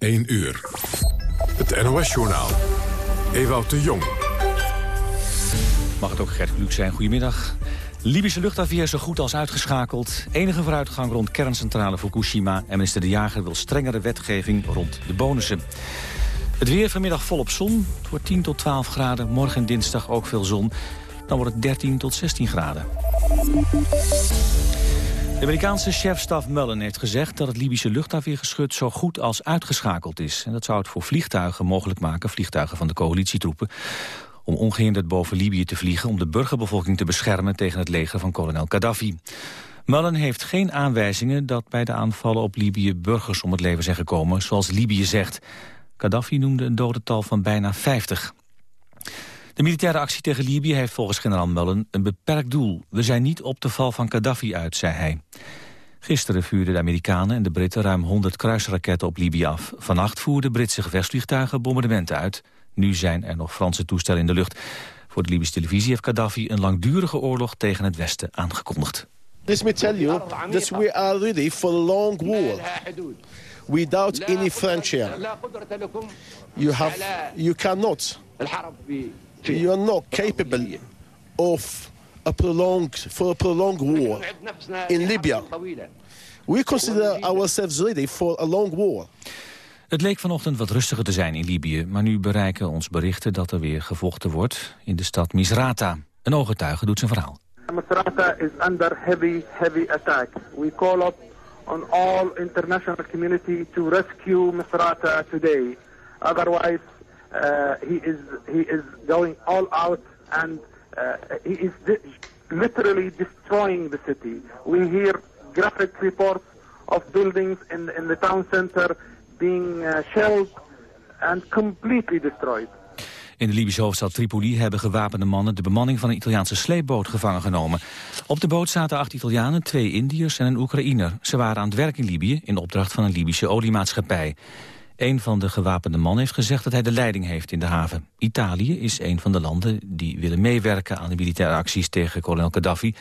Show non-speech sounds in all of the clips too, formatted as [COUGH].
1 uur. Het NOS-journaal. Ewout de Jong. Mag het ook Gert Kluk zijn. Goedemiddag. Libische luchtafweer zo goed als uitgeschakeld. Enige vooruitgang rond kerncentrale Fukushima. En minister De Jager wil strengere wetgeving rond de bonussen. Het weer vanmiddag volop zon. Het wordt 10 tot 12 graden. Morgen en dinsdag ook veel zon. Dan wordt het 13 tot 16 graden. De Amerikaanse chefstaf Mullen heeft gezegd dat het Libische luchtafweergeschut zo goed als uitgeschakeld is. En dat zou het voor vliegtuigen mogelijk maken, vliegtuigen van de coalitietroepen, om ongehinderd boven Libië te vliegen om de burgerbevolking te beschermen tegen het leger van kolonel Gaddafi. Mullen heeft geen aanwijzingen dat bij de aanvallen op Libië burgers om het leven zijn gekomen, zoals Libië zegt. Gaddafi noemde een dodental van bijna 50. De militaire actie tegen Libië heeft volgens generaal Mullen een beperkt doel. We zijn niet op de val van Gaddafi uit, zei hij. Gisteren vuurden de Amerikanen en de Britten ruim 100 kruisraketten op Libië af. Vannacht voerden Britse gevechtsvliegtuigen bombardementen uit. Nu zijn er nog Franse toestellen in de lucht. Voor de Libische televisie heeft Gaddafi een langdurige oorlog tegen het Westen aangekondigd. Let me tell you that we are ready for a long war without any frontier. You have, you cannot you are not capable of a prolonged, for a prolonged war in Libya. We consider ourselves ready for a long war. Het leek vanochtend wat rustiger te zijn in Libië, maar nu bereiken ons berichten dat er weer gevochten wordt in de stad Misrata. Een ooggetuige doet zijn verhaal. Misrata is under heavy, heavy attack. We call up on all international community to rescue Misrata today. Otherwise, he is he is going all out and uh, he is literally destroying the city. We hear graphic reports of buildings in in the town center being uh, shelled and completely destroyed. In de Libische hoofdstad Tripoli hebben gewapende mannen de bemanning van een Italiaanse sleepboot gevangen genomen. Op de boot zaten acht Italianen, twee Indiërs en een Oekraïner. Ze waren aan het werk in Libië in opdracht van een Libische oliemaatschappij. Een van de gewapende mannen heeft gezegd dat hij de leiding heeft in de haven. Italië is een van de landen die willen meewerken aan de militaire acties tegen kolonel Gaddafi.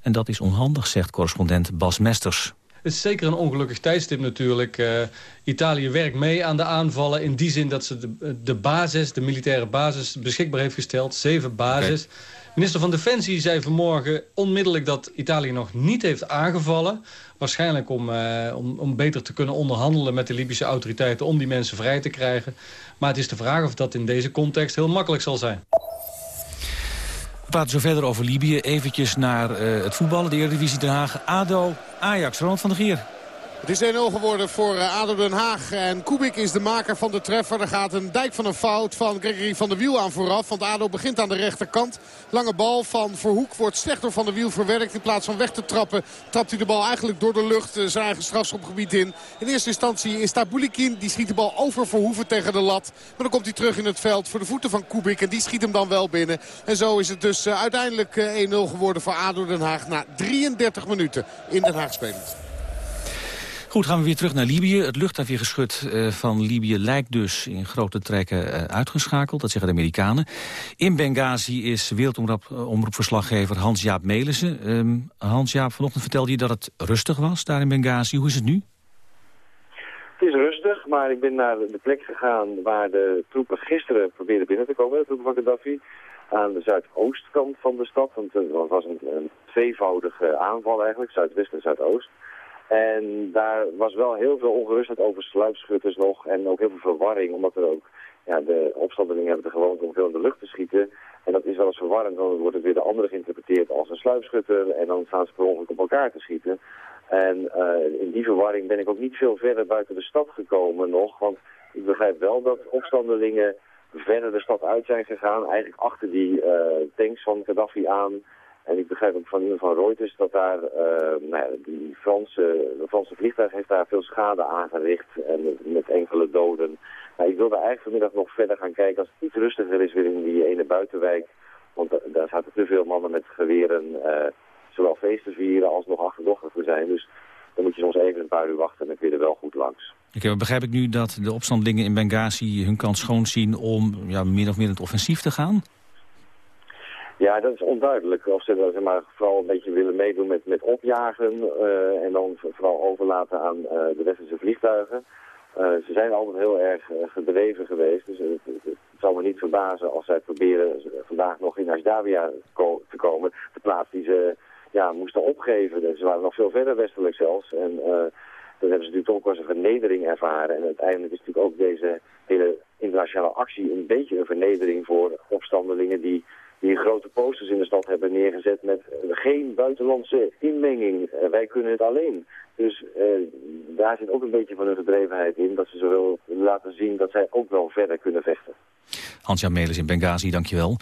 En dat is onhandig, zegt correspondent Bas Mesters. Het is zeker een ongelukkig tijdstip natuurlijk. Uh, Italië werkt mee aan de aanvallen in die zin dat ze de, de basis, de militaire basis, beschikbaar heeft gesteld. Zeven basis. Okay. Minister van Defensie zei vanmorgen onmiddellijk dat Italië nog niet heeft aangevallen. Waarschijnlijk om, uh, om, om beter te kunnen onderhandelen met de Libische autoriteiten om die mensen vrij te krijgen. Maar het is de vraag of dat in deze context heel makkelijk zal zijn. We praten zo verder over Libië. Eventjes naar uh, het voetballen, de Eredivisie Den Haag. ADO, Ajax, Ronald van der Gier. Het is 1-0 geworden voor eh, ADO Den Haag. En Kubik is de maker van de treffer. Er gaat een dijk van een fout van Gregory van der Wiel aan vooraf. Want ADO begint aan de rechterkant. Lange bal van Verhoek wordt slecht door Van der Wiel verwerkt. In plaats van weg te trappen trapt hij de bal eigenlijk door de lucht eh, zijn eigen strafschopgebied in. In eerste instantie is daar Boulikin. Die schiet de bal over Verhoeven tegen de lat. Maar dan komt hij terug in het veld voor de voeten van Kubik. En die schiet hem dan wel binnen. En zo is het dus uh, uiteindelijk 1-0 geworden voor ADO Den Haag. Na 33 minuten in Den Haag spelend. Goed, gaan we weer terug naar Libië. Het luchtafweergeschut uh, van Libië lijkt dus in grote trekken uh, uitgeschakeld. Dat zeggen de Amerikanen. In Benghazi is wereldomroepverslaggever Hans-Jaap Melissen. Um, Hans-Jaap, vanochtend vertelde je dat het rustig was daar in Benghazi. Hoe is het nu? Het is rustig, maar ik ben naar de plek gegaan waar de troepen gisteren probeerden binnen te komen. De troepen van Gaddafi aan de zuidoostkant van de stad. Want het was een, een tweevoudige aanval eigenlijk, zuidwest en zuidoost. En daar was wel heel veel ongerustheid over sluipschutters nog en ook heel veel verwarring, omdat er ook, ja, de opstandelingen hebben de gewoonte om veel in de lucht te schieten. En dat is wel eens verwarrend, dan wordt het weer de andere geïnterpreteerd als een sluipschutter en dan staan ze per ongeluk op elkaar te schieten. En uh, in die verwarring ben ik ook niet veel verder buiten de stad gekomen nog, want ik begrijp wel dat opstandelingen verder de stad uit zijn gegaan, eigenlijk achter die uh, tanks van Gaddafi aan. En ik begrijp ook van van Reuters dat daar, uh, nou ja, die Franse, de Franse vliegtuig heeft daar veel schade aangericht en met, enkele doden. Nou, ik wilde eigenlijk vanmiddag nog verder gaan kijken als het iets rustiger is weer in die ene buitenwijk. Want daar zaten te veel mannen met geweren, uh, zowel feesten vieren als nog achterdochtig te zijn. Dus dan moet je soms even een paar uur wachten en dan kun je er wel goed langs. Okay, begrijp ik nu dat de opstandelingen in Benghazi hun kans schoon zien om ja, meer of meer het offensief te gaan? Ja, dat is onduidelijk. Of ze zeg maar, vooral een beetje willen meedoen met, met opjagen uh, en dan vooral overlaten aan uh, de westerse vliegtuigen. ze zijn altijd heel erg gedreven geweest. Dus het, het, zou me niet verbazen als zij proberen vandaag nog in Ashdabia te komen. De plaats die ze ja, moesten opgeven. Dus ze waren nog veel verder westelijk zelfs. En dat hebben ze natuurlijk ook als een vernedering ervaren. En uiteindelijk is natuurlijk ook deze hele internationale actie een beetje een vernedering voor opstandelingen die, die grote posters in de stad hebben neergezet met geen buitenlandse inmenging. Uh, wij kunnen het alleen. Dus uh, daar zit ook een beetje van hun gedrevenheid in, dat ze zo willen laten zien dat zij ook wel verder kunnen vechten. Hans-Jan Melis in Benghazi, dankjewel.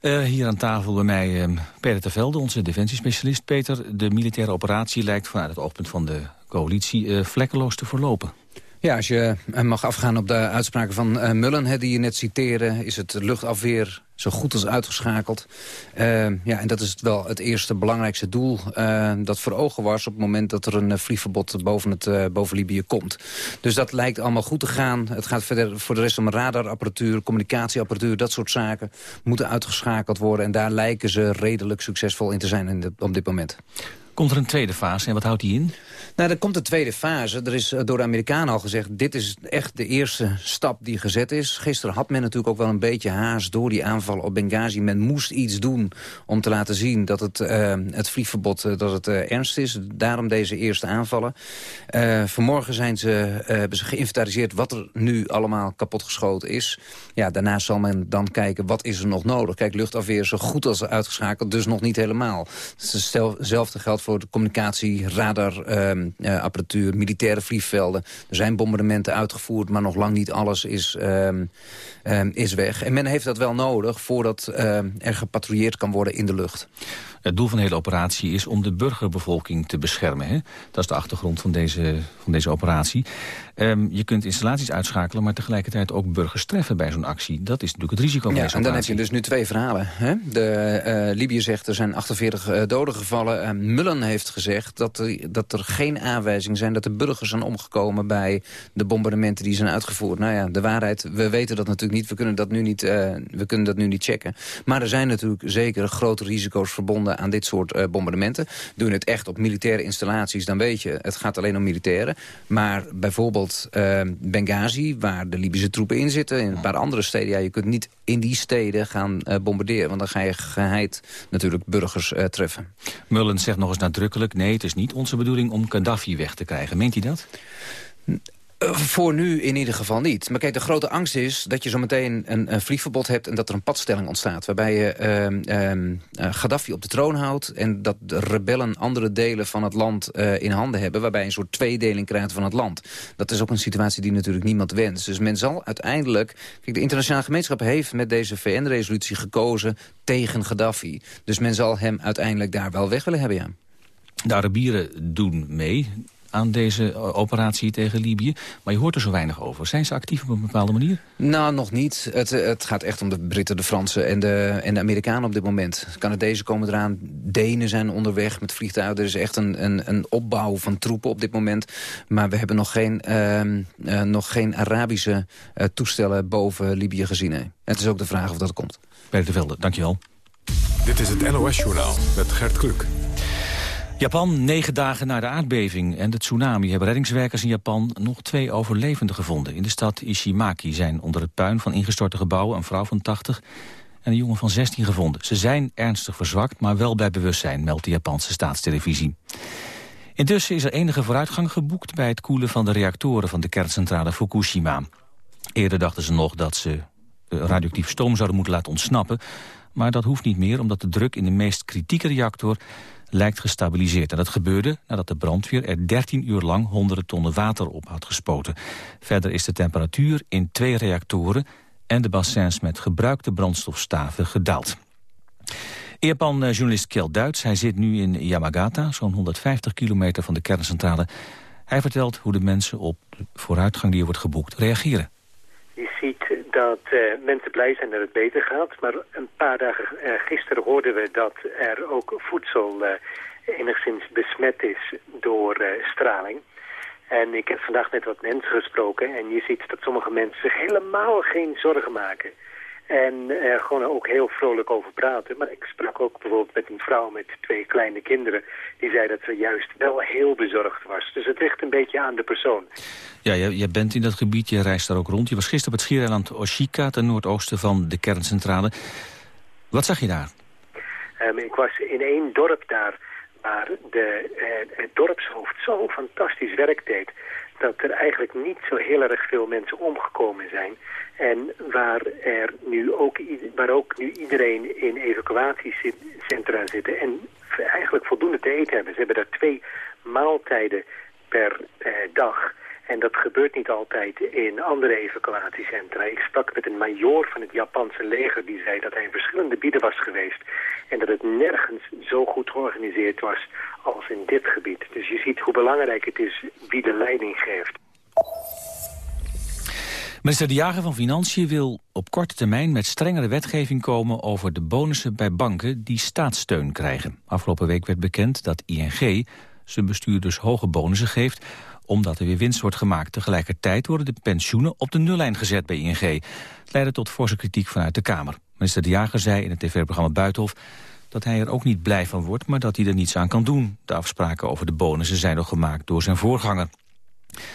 Uh, hier aan tafel bij mij uh, Peter onze defensiespecialist. Peter, de militaire operatie lijkt vanuit het oogpunt van de coalitie vlekkeloos te verlopen. Ja, als je mag afgaan op de uitspraken van Mullen, die je net citeerde... is het luchtafweer zo goed als uitgeschakeld. Uh, ja, en dat is wel het eerste belangrijkste doel uh, dat voor ogen was... op het moment dat er een uh, vliegverbod boven, het, boven Libië komt. Dus dat lijkt allemaal goed te gaan. Het gaat verder voor de rest om radarapparatuur, communicatieapparatuur... dat soort zaken moeten uitgeschakeld worden. En daar lijken ze redelijk succesvol in te zijn op dit moment. Komt er een tweede fase en wat houdt die in? Nou, er komt een tweede fase. Er is eh, door de Amerikanen al gezegd... dit is echt de eerste stap die gezet is. Gisteren had men natuurlijk ook wel een beetje haast... door die aanval op Benghazi. Men moest iets doen om te laten zien dat het, uh, het vliegverbod uh, dat het, ernst is. Daarom deze eerste aanvallen. vanmorgen zijn ze, hebben ze geïnventariseerd wat er nu allemaal kapotgeschoten is. Ja, daarna zal men dan kijken wat is er nog nodig. Kijk, luchtafweer zo goed als uitgeschakeld, dus nog niet helemaal. Hetzelfde geldt voor de communicatie, radar, ehm, eh, apparatuur, militaire vliegvelden. Er zijn bombardementen uitgevoerd, maar nog lang niet alles is, ehm, ehm, is weg. En men heeft dat wel nodig voordat er gepatrouilleerd kan worden in de lucht. Het doel van de hele operatie is om de burgerbevolking te beschermen. Hè? Dat is de achtergrond van deze, van deze operatie. Um, je kunt installaties uitschakelen, maar tegelijkertijd ook burgers treffen bij zo'n actie. Dat is natuurlijk het risico van ja, deze en dan heb je dus nu twee verhalen. Hè? De, uh, Libië zegt er zijn 48 uh, doden gevallen. Uh, Mullen heeft gezegd dat er, dat er geen aanwijzingen zijn... dat de burgers zijn omgekomen bij de bombardementen die zijn uitgevoerd. Nou ja, de waarheid, we weten dat natuurlijk niet. We kunnen dat nu niet, we kunnen dat nu niet checken. Maar er zijn natuurlijk zeker grote risico's verbonden aan dit soort bombardementen. Doe je het echt op militaire installaties, dan weet je... het gaat alleen om militairen. Maar bijvoorbeeld uh, Benghazi, waar de Libische troepen in zitten. In een paar andere steden, ja, je kunt niet in die steden gaan uh, bombarderen. Want dan ga je geheid natuurlijk burgers treffen. Mullens zegt nog eens nadrukkelijk... nee, het is niet onze bedoeling om Gaddafi weg te krijgen. Meent hij dat? Eh, voor nu in ieder geval niet. Maar kijk, de grote angst is dat je zometeen een, een vliegverbod hebt... en dat er een padstelling ontstaat. Waarbij je uh, uh, Gaddafi op de troon houdt... en dat de rebellen andere delen van het land uh, in handen hebben... waarbij je een soort tweedeling krijgt van het land. Dat is ook een situatie die natuurlijk niemand wenst. Dus men zal uiteindelijk... Kijk, de internationale gemeenschap heeft met deze VN-resolutie gekozen tegen Gaddafi. Dus men zal hem uiteindelijk daar wel weg willen hebben, ja. De Arabieren doen mee aan deze eh, operatie tegen Libië. Maar je hoort er zo weinig over. Zijn ze actief op een bepaalde manier? Nou, nog niet. Het, het gaat echt om de Britten, de Fransen en de, en de Amerikanen op dit moment. Canadezen komen eraan, Denen zijn onderweg met vliegtuigen. Er is echt een, een, een opbouw van troepen op dit moment. Maar we hebben nog geen, uh, uh, nog geen Arabische uh, toestellen boven Libië gezien. Het is ook de vraag of dat komt. Peter de Velde, dankjewel. Dit is het NOS-journaal met Gert Kluk. Japan, negen dagen na de aardbeving en de tsunami... hebben reddingswerkers in Japan nog twee overlevenden gevonden. In de stad Ishimaki zijn onder het puin van ingestorte gebouwen... een vrouw van 80 en een jongen van 16 gevonden. Ze zijn ernstig verzwakt, maar wel bij bewustzijn... meldt de Japanse staatstelevisie. Intussen is er enige vooruitgang geboekt... bij het koelen van de reactoren van de kerncentrale Fukushima. Eerder dachten ze nog dat ze radioactief stoom zouden moeten laten ontsnappen... maar dat hoeft niet meer omdat de druk in de meest kritieke reactor lijkt gestabiliseerd. En dat gebeurde nadat de brandweer er 13 uur lang honderden tonnen water op had gespoten. Verder is de temperatuur in twee reactoren en de bassins met gebruikte brandstofstaven gedaald. Japan-journalist Kjell Duits, hij zit nu in Yamagata, zo'n 150 kilometer van de kerncentrale. Hij vertelt hoe de mensen op de vooruitgang die er wordt geboekt reageren. Dat uh, mensen blij zijn dat het beter gaat. Maar een paar dagen uh, gisteren hoorden we dat er ook voedsel uh, enigszins besmet is door straling. En ik heb vandaag met wat mensen gesproken en je ziet dat sommige mensen zich helemaal geen zorgen maken. En gewoon ook heel vrolijk over praten. Maar ik sprak ook bijvoorbeeld met een vrouw met twee kleine kinderen. Die zei dat ze juist wel heel bezorgd was. Dus het ligt een beetje aan de persoon. Ja, je, je bent in dat gebied, je reist daar ook rond. Je was gisteren op het schiereiland Oshika, ten noordoosten van de kerncentrale. Wat zag je daar? Um, ik was in één dorp daar waar de, uh, het dorpshoofd zo fantastisch werk deed dat er eigenlijk niet zo heel erg veel mensen omgekomen zijn. En waar, er nu ook, waar ook nu iedereen in evacuatiecentra zitten en eigenlijk voldoende te eten hebben. Ze hebben daar twee maaltijden per eh, dag. En dat gebeurt niet altijd in andere evacuatiecentra. Ik sprak met een major van het Japanse leger die zei dat hij in verschillende bieden was geweest. En dat het nergens zo goed georganiseerd was als in dit gebied. Dus je ziet hoe belangrijk het is wie de leiding geeft. Minister De Jager van Financiën wil op korte termijn met strengere wetgeving komen over de bonussen bij banken die staatssteun krijgen. Afgelopen week werd bekend dat ING zijn bestuurders hoge bonussen geeft omdat er weer winst wordt gemaakt. Tegelijkertijd worden de pensioenen op de nullijn gezet bij ING. Het leidde tot forse kritiek vanuit de Kamer. Minister De Jager zei in het tv-programma Buitenhof dat hij er ook niet blij van wordt, maar dat hij er niets aan kan doen. De afspraken over de bonussen zijn nog gemaakt door zijn voorganger.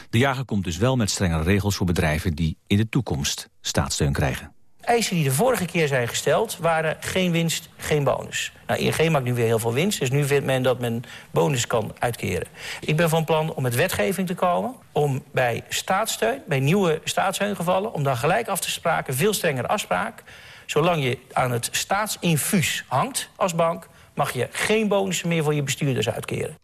De jager komt dus wel met strengere regels voor bedrijven die in de toekomst staatssteun krijgen. Eisen die de vorige keer zijn gesteld waren geen winst, geen bonus. Nou, ING maakt nu weer heel veel winst, dus nu vindt men dat men bonus kan uitkeren. Ik ben van plan om met wetgeving te komen... om bij staatssteun, bij nieuwe staatssteungevallen... om dan gelijk af te spraken, veel strengere afspraak... zolang je aan het staatsinfuus hangt als bank... mag je geen bonussen meer voor je bestuurders uitkeren.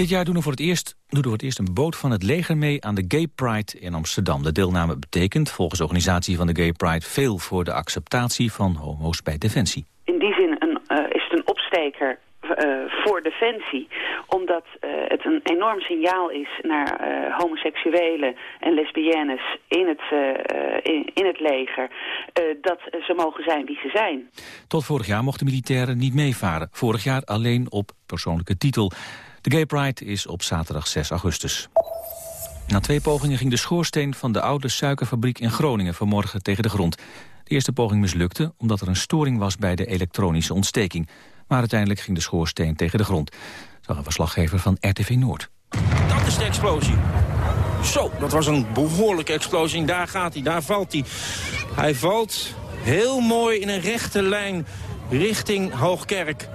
Dit jaar doen er voor het eerst, doet er voor het eerst een boot van het leger mee aan de Gay Pride in Amsterdam. De deelname betekent volgens de organisatie van de Gay Pride veel voor de acceptatie van homo's bij Defensie. In die zin een, uh, is het een opsteker uh, voor Defensie. Omdat uh, het een enorm signaal is naar homoseksuelen en lesbiennes in het, in, in, het leger. dat ze mogen zijn wie ze zijn. Tot vorig jaar mochten militairen niet meevaren. Vorig jaar alleen op persoonlijke titel. De Gay Pride is op zaterdag 6 augustus. Na twee pogingen ging de schoorsteen van de oude suikerfabriek in Groningen vanmorgen tegen de grond. De eerste poging mislukte omdat er een storing was bij de elektronische ontsteking. Maar uiteindelijk ging de schoorsteen tegen de grond. Zag een verslaggever van RTV Noord. Dat is de explosie. Zo, dat was een behoorlijke explosie. Daar gaat hij, daar valt hij. Hij valt heel mooi in een rechte lijn richting Hoogkerk.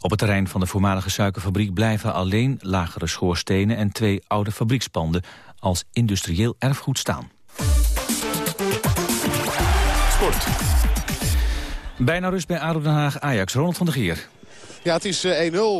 Op het terrein van de voormalige suikerfabriek blijven alleen lagere schoorstenen en twee oude fabriekspanden als industrieel erfgoed staan. Sport. Bijna rust bij ADO Den Haag Ajax. Ronald van der Geer. Ja, het is 1-0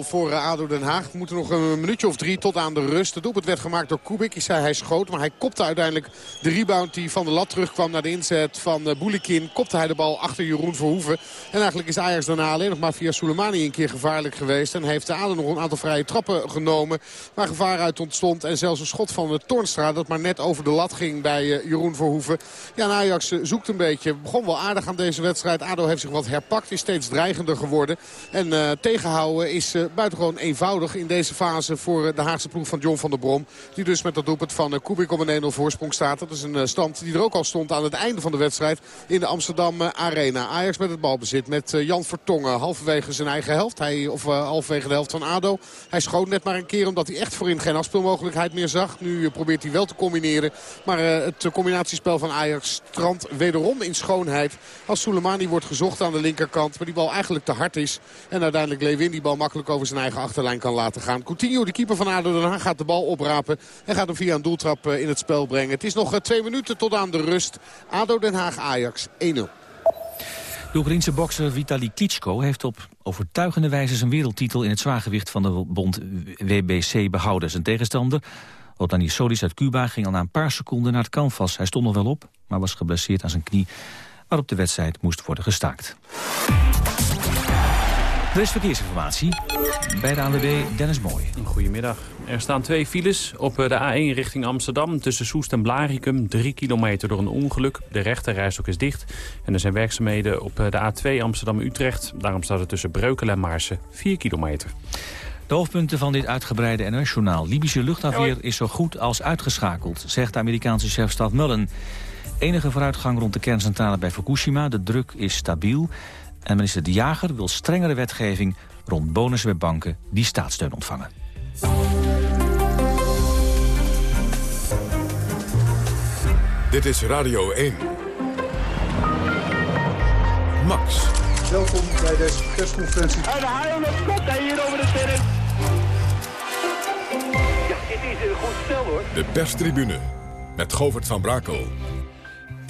voor eh, ADO Den Haag. We moeten nog een minuutje of drie tot aan de rust. Het doelpunt werd gemaakt door Kubik. Ik zei hij schoot, maar hij kopte uiteindelijk de rebound die van de lat terugkwam naar de inzet van eh, Boulikin. Kopte hij de bal achter Jeroen Verhoeven. En eigenlijk is Ajax daarna alleen nog maar via Soleimani een keer gevaarlijk geweest. En heeft ADO nog een aantal vrije trappen genomen. Waar gevaar uit ontstond. En zelfs een schot van de Tornstra dat maar net over de lat ging bij eh, Jeroen Verhoeven. Ja, Ajax zoekt een beetje. Begon wel aardig aan deze wedstrijd. ADO heeft zich wat herpakt. Is steeds dreigender geworden. En uh, tegenhouden is uh, buitengewoon eenvoudig in deze fase voor uh, de Haagse ploeg van John van der Brom. Die dus met dat doelpunt van uh, Kubik op een 1-0 voorsprong staat. Dat is een stand die er ook al stond aan het einde van de wedstrijd in de Amsterdam Arena. Ajax met het balbezit met Jan Vertongen halverwege zijn eigen helft. Hij, of halverwege de helft van ADO. Hij schoot net maar een keer omdat hij echt voorin geen afspeelmogelijkheid meer zag. Nu probeert hij wel te combineren. Maar het combinatiespel van Ajax strandt wederom in schoonheid. Als Soleimani wordt gezocht aan de linkerkant. Maar die bal eigenlijk te hard is. En uiteindelijk Lewin die bal makkelijk over zijn eigen achterlijn kan laten gaan. Coutinho, de keeper van ADO Den Haag, gaat de bal oprapen. En gaat hem via een doeltrap in het spel brengen. Het is nog twee minuten tot aan de rust. ADO Den Haag Ajax 1-0. De Oekraïense bokser Vitali Klitschko heeft op overtuigende wijze zijn wereldtitel in het zwaargewicht van de bond WBC behouden. Zijn tegenstander, Otani Solis uit Cuba, ging al na een paar seconden naar het canvas. Hij stond nog wel op, maar was geblesseerd aan zijn knie, waarop de wedstrijd moest worden gestaakt. Er is verkeersinformatie bij de ANWB Dennis Mooij. Goedemiddag. Er staan twee files op de A1 richting Amsterdam... tussen Soest en Blaricum, drie kilometer door een ongeluk. De rechterrijstok is dicht. En er zijn werkzaamheden op de A2 Amsterdam-Utrecht. Daarom staat het tussen Breukelen en Maarsen 4 kilometer. De hoofdpunten van dit uitgebreide NOS-journaal. Libische luchtafweer is zo goed als uitgeschakeld, zegt de Amerikaanse chefstaf Mullen. Enige vooruitgang rond de kerncentrale bij Fukushima. De druk is stabiel. En minister De Jager wil strengere wetgeving rond bonussen bij banken die staatssteun ontvangen. Dit is Radio 1. Max. Welkom bij deze persconferentie. En de haal komt hij hier over de terrein. Ja, dit is een goed stel hoor. De perstribune met Govert van Brakel.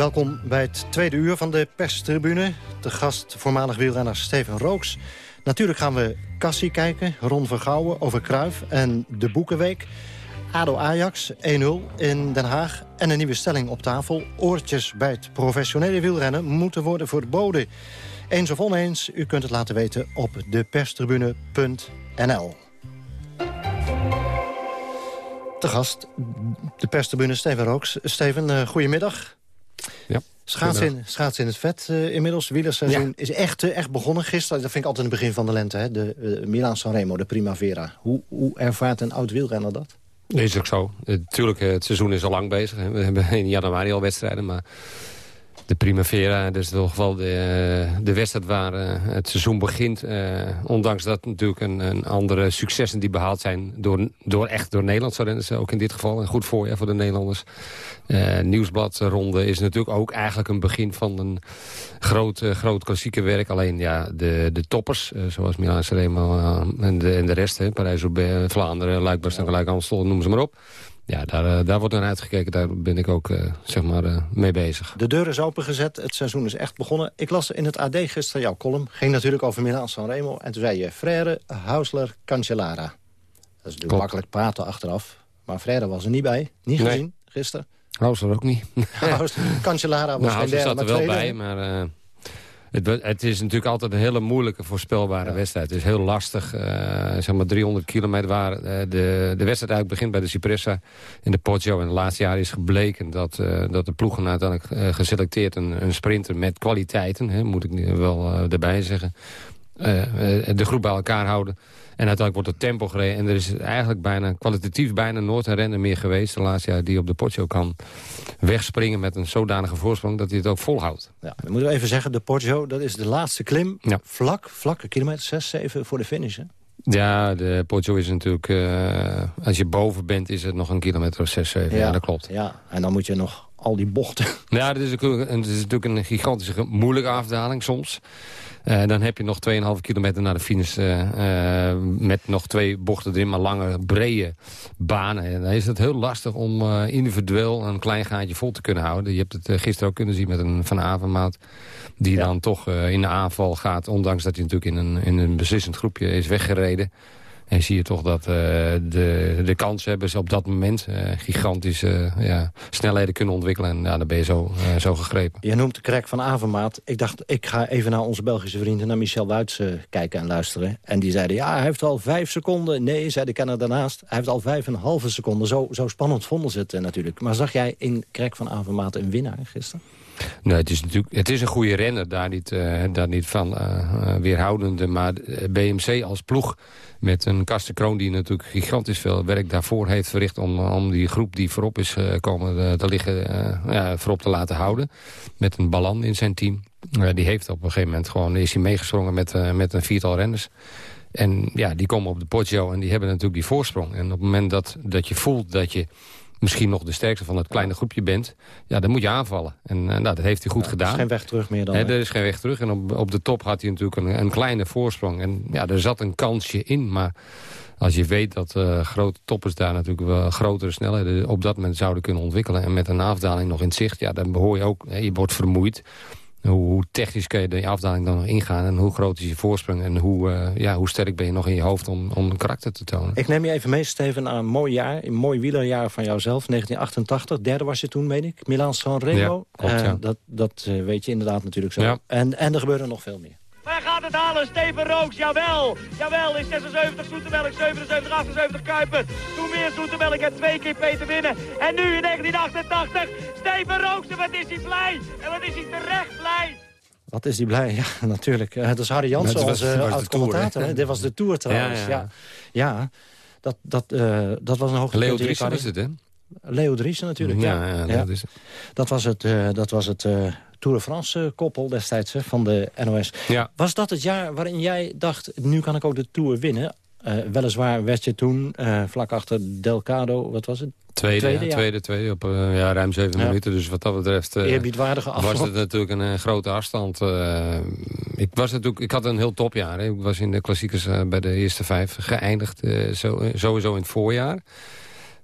Welkom bij het tweede uur van de perstribune. De gast voormalig wielrenner Steven Rooks. Natuurlijk gaan we Cassie kijken, Ron Vergouwen over Kruif en de Boekenweek. ADO Ajax 1-0 in Den Haag en een nieuwe stelling op tafel. Oortjes bij het professionele wielrennen moeten worden verboden. Eens of oneens, u kunt het laten weten op deperstribune.nl. Te gast, de perstribune Steven Rooks. Steven, uh, goedemiddag. Ja. Schaatsen in, schaatsen in het vet uh, inmiddels. Wielerseizoen Ja. is echt, uh, echt begonnen gisteren. Dat vind ik altijd in het begin van de lente. Hè? De uh, Milaan Sanremo, de Primavera. Hoe, hoe ervaart een oud wielrenner dat? Nee, is ook zo. Natuurlijk, het seizoen is al lang bezig. hè. We hebben in januari al wedstrijden, maar de Primavera, is toch wel de, de wedstrijd waar eh, het seizoen begint. Eh, ondanks dat natuurlijk een, een andere successen die behaald zijn door, door echt door Nederlandse renners, ook in dit geval. Een goed voorjaar voor de Nederlanders. Eh nieuwsbladronde is natuurlijk ook eigenlijk een begin van een groot, groot klassieke werk. Alleen ja, de, de toppers, zoals Milan Sanremo en, de, en de rest, Parijs-Roubaix, Vlaanderen, Luik, Bastogne, Luik, Amstel, noem ze maar op. Ja, daar, eh, daar wordt naar uitgekeken. Daar ben ik ook eh, zeg maar, eh, mee bezig. De deur is opengezet, het seizoen is echt begonnen. Ik las in het AD gisteren jouw column. Ging natuurlijk over Milaan Sanremo. En toen zei je Frère, Hausler, Cancellara. Dat is natuurlijk Klopt. makkelijk praten achteraf. Maar Frère was er niet bij. Niet Nee. gezien gisteren. Hausler ook niet. [LAUGHS] Hausler, Cancellara was Nou, geen Hausler derde, zat er wel tweede. bij, maar... het, het is natuurlijk altijd een hele moeilijke, voorspelbare wedstrijd. Het is heel lastig. eh, zeg maar 300 kilometer waar eh, de, de wedstrijd eigenlijk begint bij de Cipressa in de Poggio. En de laatste jaren is gebleken dat, eh, dat de ploegen uiteindelijk geselecteerd een, een sprinter met kwaliteiten, hè, moet ik wel erbij zeggen, de groep bij elkaar houden. En uiteindelijk wordt het tempo gereden. En er is eigenlijk bijna, kwalitatief bijna nooit een renner meer geweest... de laatste jaar die op de Poggio kan wegspringen met een zodanige voorsprong... dat hij het ook volhoudt. Ja, we moeten even zeggen, de Poggio, dat is de laatste klim. Ja. Vlak, vlak, een kilometer 6, 7 voor de finish. Hè? Ja, de Poggio is natuurlijk... eh, als je boven bent, is het nog een kilometer of 6, 7. Ja, dat klopt. Ja, en dan moet je nog al die bochten. Ja, het is, is natuurlijk een gigantische moeilijke afdaling soms. Eh, dan heb je nog 2,5 kilometer naar de finish eh, met nog twee bochten erin, maar lange, brede banen. En dan is het heel lastig om individueel een klein gaatje vol te kunnen houden. Je hebt het gisteren ook kunnen zien met een Van Avermaat... die dan toch in de aanval gaat, ondanks dat hij natuurlijk in een, in een beslissend groepje is weggereden. En zie je toch dat eh, de, de kansen hebben ze op dat moment eh, gigantische ja, snelheden kunnen ontwikkelen. En ja, dan ben je zo, eh, zo gegrepen. Je noemt de krek van Avermaat. Ik dacht, ik ga even naar onze Belgische vrienden, naar Michel Wuits eh, kijken en luisteren. En die zeiden, ja, hij heeft al vijf seconden. Nee, zei de kenner daarnaast, hij heeft al vijf en een halve seconden. Zo, zo spannend vonden ze het eh, natuurlijk. Maar zag jij in krek van Avermaat een winnaar gisteren? Nee, het is natuurlijk het is een goede renner, daar niet, eh, daar niet van eh, eh, weerhoudende. Maar eh, BMC als ploeg met een Karsten Kroon... die natuurlijk gigantisch veel werk daarvoor heeft verricht... om, om die groep die voorop is eh, komen eh, te liggen, eh, ja, voorop te laten houden. Met een Balan in zijn team. Die heeft op een gegeven moment gewoon... is hij meegesprongen met, met een viertal renners. En ja, die komen op de Poggio en die hebben natuurlijk die voorsprong. En op het moment dat, dat je voelt dat je misschien nog de sterkste van het kleine groepje bent... ja, dan moet je aanvallen. En eh, nou, dat heeft hij goed Er gedaan. is geen weg terug meer dan. Er is geen weg terug. En op, op de top had hij natuurlijk een, een kleine voorsprong. En ja, er zat een kansje in. Maar als je weet dat eh, grote toppers daar natuurlijk wel grotere snelheden op dat moment zouden kunnen ontwikkelen. En met een afdaling nog in het zicht, ja, dan behoor je ook, hè, je wordt vermoeid. Hoe, technisch kun je die afdaling dan nog ingaan? En hoe groot is je voorsprong? En hoe, eh, ja, hoe sterk ben je nog in je hoofd om, om een karakter te tonen? Ik neem je even mee, Steven, naar een mooi jaar. Een mooi wielerjaar van jouzelf, 1988. Derde was je toen, meen ik. Milaan. Ja, klopt, Eh. Dat, dat eh, weet je inderdaad natuurlijk zo. Ja. En, en er gebeurde nog veel meer. Hij gaat het halen, Steven Rooks, jawel. Jawel, is 76 Zoetemelk, 77, 78 Kuiper. Toen weer Zoetemelk en twee keer Peter winnen. En nu in 1988, Steven Rooks, en wat is hij blij. En wat is hij terecht blij. Wat is die blij? Ja, natuurlijk. Uh, dat is Harry Jansen, Dat was- onze de oud-commentator. Dit was de Tour trouwens, Ja, ja. ja. Ja, dat, dat, eh, dat was een hoogtepunt. Leo in Driessen was carrière. het, hè? Leo Driessen natuurlijk, Ja, ja. ja, Leo Driessen. Dat was het, eh, dat was het eh, Tour de France eh, koppel destijds hè, van de NOS. Ja. Was dat het jaar waarin jij dacht, nu kan ik ook de Tour winnen? Eh, weliswaar werd je toen eh, vlak achter Delcado, wat was het? Tweede, Tweede, ja, tweede, tweede op ja, ruim zeven Ja. minuten. Dus wat dat betreft Eerbiedwaardige afstand. was het natuurlijk een, grote afstand. ik, was natuurlijk, ik had een heel topjaar. Hè. Ik was in de klassiekers bij de eerste vijf geëindigd. zo, sowieso in het voorjaar.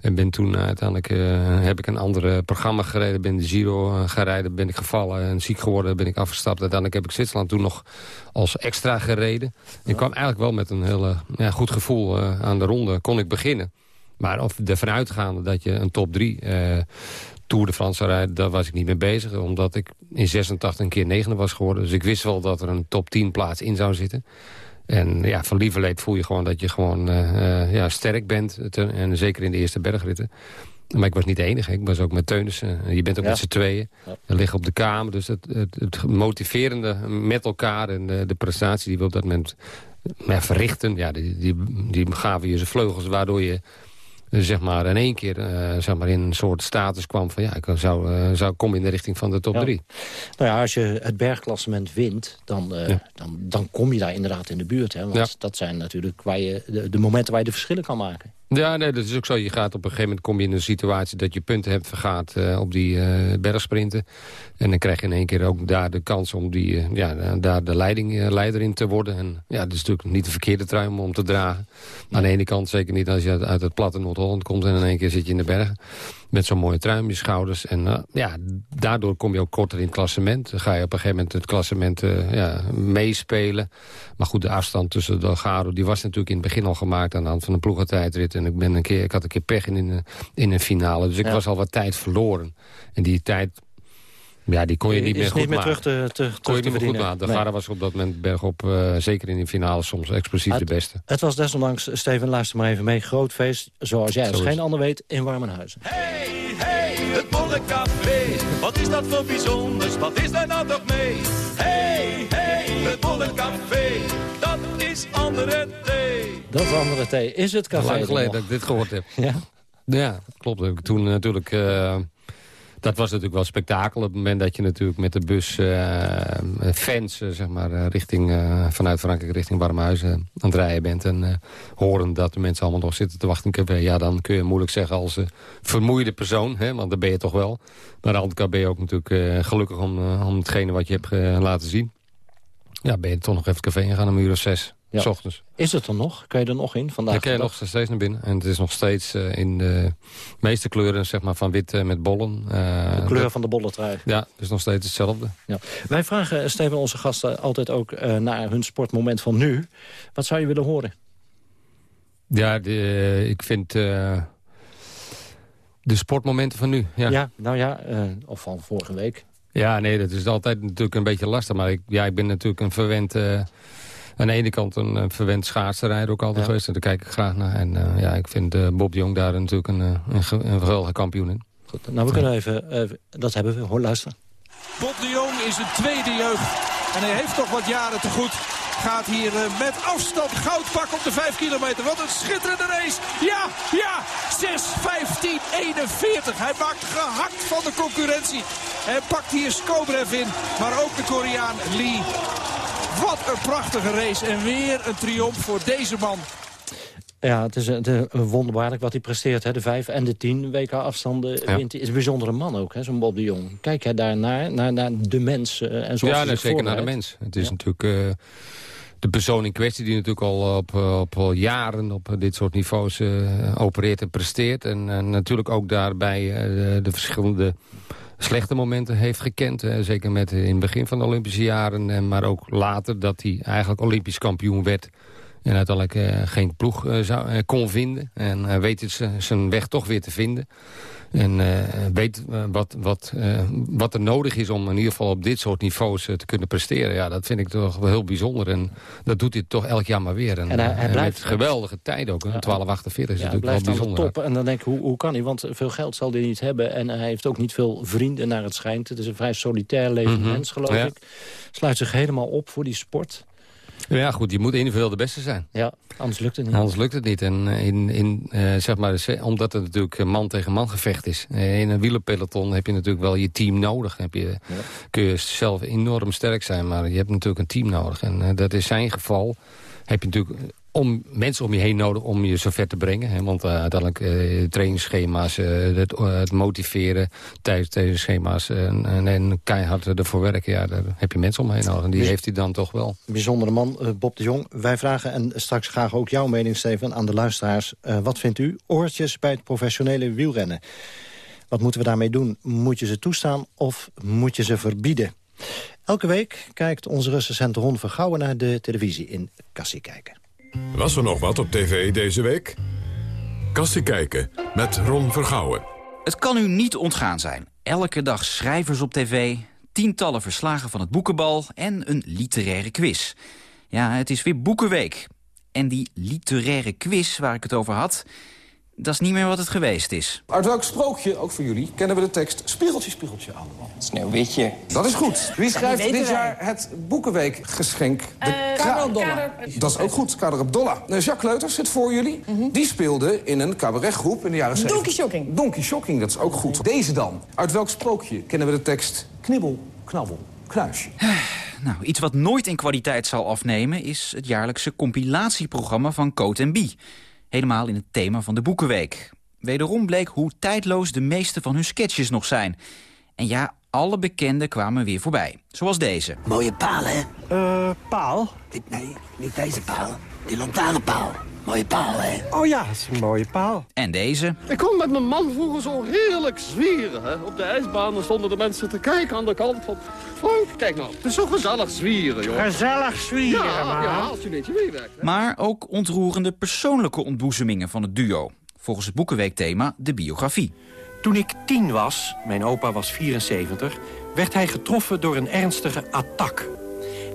En ben toen uiteindelijk eh, heb ik een ander programma gereden. Ben de Giro eh, gereden, ben ik gevallen en ziek geworden. Ben ik afgestapt. Uiteindelijk heb ik Zwitserland toen nog als extra gereden. Ik kwam eigenlijk wel met een heel eh, ja, goed gevoel eh, aan de ronde. Kon ik beginnen. Maar of ervan uitgaande dat je een top 3 eh, Tour de France zou rijden... daar was ik niet mee bezig. Omdat ik in 86 een keer negende was geworden. Dus ik wist wel dat er een top 10 plaats in zou zitten. En ja, van lieverleed voel je gewoon dat je gewoon eh, eh, ja, sterk bent. En zeker in de eerste bergritten. Maar ik was niet de enige. Ik was ook met Teunissen. Je bent ook Ja. met z'n tweeën. Ja. We liggen op de kamer. Dus het, het, het motiverende met elkaar en de, de prestatie die we op dat moment ja, verrichten... Ja, die, die, die gaven je zijn vleugels, waardoor je eh, zeg maar in één keer eh, zeg maar in een soort status kwam van... ja, ik zou, eh, zou komen in de richting van de top Ja. drie. Nou ja, als je het bergklassement wint, dan, Ja. dan, dan kom je daar inderdaad in de buurt. Hè? Want Ja. dat zijn natuurlijk waar je, de, de momenten waar je de verschillen kan maken. Ja, nee, dat is ook zo. Je gaat op een gegeven moment kom je in een situatie dat je punten hebt vergaat eh, op die eh, bergsprinten. En dan krijg je in één keer ook daar de kans om die, eh, ja, daar de leiding, leider in te worden. En ja, dat is natuurlijk niet de verkeerde trui om, om te dragen. Aan de ene kant zeker niet als je uit, uit het platte Noord-Holland komt en in één keer zit je in de bergen. Met zo'n mooie trui om je schouders. En eh, ja, daardoor kom je ook korter in het klassement. Dan ga je op een gegeven moment het klassement eh, ja, meespelen. Maar goed, de afstand tussen Delgado, die was natuurlijk in het begin al gemaakt aan de hand van een ploegentijdrit. En ik, ben een keer, ik had een keer pech in, een- in een finale. Dus ik Ja. was al wat tijd verloren. En die tijd, ja, die kon je niet meer goed niet meer maken. terug te, te, kon je terug niet meer goed verdienen. maken. De Nee. vader was op dat moment bergop, eh, zeker in de finale, soms explosief de beste. Het was desondanks, Steven, luister maar even mee, groot feest, zoals jij als geen ander weet, in Warmenhuizen. Hey, hey, het bollencafé. Wat is dat voor bijzonders? Wat is daar nou toch mee? Hey, hey, het bollencafé. Dat is andere thee. Dat is andere thee. Is het café Lang geleden nog? dat ik dit gehoord heb. [LAUGHS] Ja? Ja, klopt. Heb ik Toen natuurlijk... eh, dat was natuurlijk wel spektakel. Op het moment dat je natuurlijk met de bus eh, fans eh, zeg maar, eh, richting, vanuit Frankrijk richting Warmhuizen aan het rijden bent. En horen dat de mensen allemaal nog zitten te wachten. Ja, dan kun je moeilijk zeggen als vermoeide persoon. Hè, want dat ben je toch wel. Maar aan de andere ben je ook natuurlijk gelukkig om, om hetgene wat je hebt laten zien. Ja, ben je toch nog even het café ingaan om een uur of zes. Ja. S ochtends. Is het er nog? Kun je er nog in vandaag? Dan kun je nog steeds naar binnen. En het is nog steeds eh, in de meeste kleuren zeg maar, van wit eh, met bollen. Eh, De kleur dat- van de bolletrui. Ja, het is nog steeds hetzelfde. Ja. Wij vragen, Steven, onze gasten altijd ook naar hun sportmoment van nu. Wat zou je willen horen? Ja, de, ik vind de sportmomenten van nu. Ja, ja. nou ja, of van vorige week. nee, dat is altijd natuurlijk een beetje lastig. Maar ik, ja, ik ben natuurlijk een verwend... eh, aan de ene kant een, een verwend schaatsenrijder ook altijd Ja. geweest. En daar kijk ik graag naar. En eh, ja, ik vind eh, Bob de Jong daar natuurlijk een, eh, een, ge- een geweldige kampioen in. Goed, nou, we kunnen even, even- dat hebben we, hoor, luisteren. Bob de Jong is een tweede jeugd. En hij heeft nog wat jaren te goed. Gaat hier eh, met afstand goud pakken op de 5 kilometer. Wat een schitterende race. Ja, ja. 6, 15, 41. Hij maakt gehakt van de concurrentie. Hij pakt hier Skobrev in. Maar ook de Koreaan Lee. Wat een prachtige race. En weer een triomf voor deze man. Ja, het is, het is wonderbaarlijk wat hij presteert. Hè? De vijf en de tien WK afstanden Ja. wint hij. is een bijzondere man ook, hè, zo'n Bob de Jong. Kijk jij daar naar, naar, de mens eh, en zoals ja, hij zeker naar de mens. Het is Ja. natuurlijk eh, de persoon in kwestie die natuurlijk al op, eh, op al jaren op dit soort niveaus eh, opereert en presteert. En eh, natuurlijk ook daarbij eh, de, de verschillende slechte momenten heeft gekend. eh, zeker met eh, in het begin van de Olympische jaren. En maar ook later dat hij eigenlijk Olympisch kampioen werd. En uiteindelijk uh, geen ploeg zou, kon vinden. En weet het zijn weg toch weer te vinden. En weet wat, wat, wat er nodig is om in ieder geval op dit soort niveaus te kunnen presteren. Ja, dat vind ik toch wel heel bijzonder. En dat doet hij toch elk jaar maar weer. En, en hij, hij blijft, geweldige tijd ook. Ja, 12,48 is ja, natuurlijk wel bijzonder. top. En dan denk ik, hoe, hoe kan hij? Want veel geld zal hij niet hebben. En hij heeft ook niet veel vrienden naar het schijnt. Het is een vrij solitair levend mm -hmm. mens, geloof ja. ik. Sluit zich helemaal op voor die sport. Ja, goed, je moet individueel de beste zijn. Ja, anders lukt het niet. Anders lukt het niet. En in, in, uh, zeg maar, omdat het natuurlijk man tegen man gevecht is. In een wielerpeloton heb je natuurlijk wel je team nodig. Heb je, ja. Kun je zelf enorm sterk zijn, maar je hebt natuurlijk een team nodig. En uh, dat is zijn geval. Heb je natuurlijk om mensen om je heen nodig om je zo ver te brengen. Hè? Want uh, uiteindelijk uh, trainingsschema's, uh, het, het, motiveren tijdens trainingsschema's... en, en, keihard ervoor werken, ja, daar heb je mensen om je heen nodig. En die heeft hij dan toch wel. Bijzondere man, Bob de Jong. Wij vragen, en straks graag ook jouw mening, Steven, aan de luisteraars. wat vindt u? Oortjes bij het professionele wielrennen. Wat moeten we daarmee doen? Moet je ze toestaan of moet je ze verbieden? Elke week kijkt onze recensent Ron Vergouwen naar de televisie in Kassie kijken. Was er nog wat op tv deze week? Kassie kijken met Ron Vergouwen. Het kan u niet ontgaan zijn. Elke dag schrijvers op tv, tientallen verslagen van het boekenbal... en een literaire quiz. Ja, het is weer Boekenweek. En die literaire quiz waar ik het over had... dat is niet meer wat het geweest is. Uit welk sprookje, ook voor jullie, kennen we de tekst... Spiegeltje, spiegeltje allemaal? Sneeuwwitje. Dat is goed. Wie schrijft dit jaar het Boekenweekgeschenk? De uh, Kader. Dat is ook goed, Kader Abdollah. Jacques Leuters zit voor jullie. Mm -hmm. Die speelde in een cabaretgroep in de jaren 70. Donkey Shocking. Donkey Shocking, dat is ook goed. Deze dan. Uit welk sprookje kennen we de tekst... Knibbel, knabbel, knuisje? Nou, iets wat nooit in kwaliteit zal afnemen... is het jaarlijkse compilatieprogramma van Coat Bie. Helemaal in het thema van de Boekenweek. Wederom bleek hoe tijdloos de meeste van hun sketches nog zijn. En ja, alle bekenden kwamen weer voorbij. Zoals deze. Mooie paal, hè? Uh, paal? Dit, nee, niet deze paal. Die lantaarnpaal. Mooie paal, hè? Oh ja, dat is een mooie paal. En deze. Ik kon met mijn man vroeger zo heerlijk zwieren. Hè? Op de ijsbaan dan stonden de mensen te kijken aan de kant van... Frank, kijk nou, het is zo gezellig zwieren, joh. Gezellig zwieren, ja, man. Ja, als je niet je meewerkt. Maar ook ontroerende persoonlijke ontboezemingen van het duo. Volgens het Boekenweekthema de biografie. Toen ik tien was, mijn opa was 74, werd hij getroffen door een ernstige attack.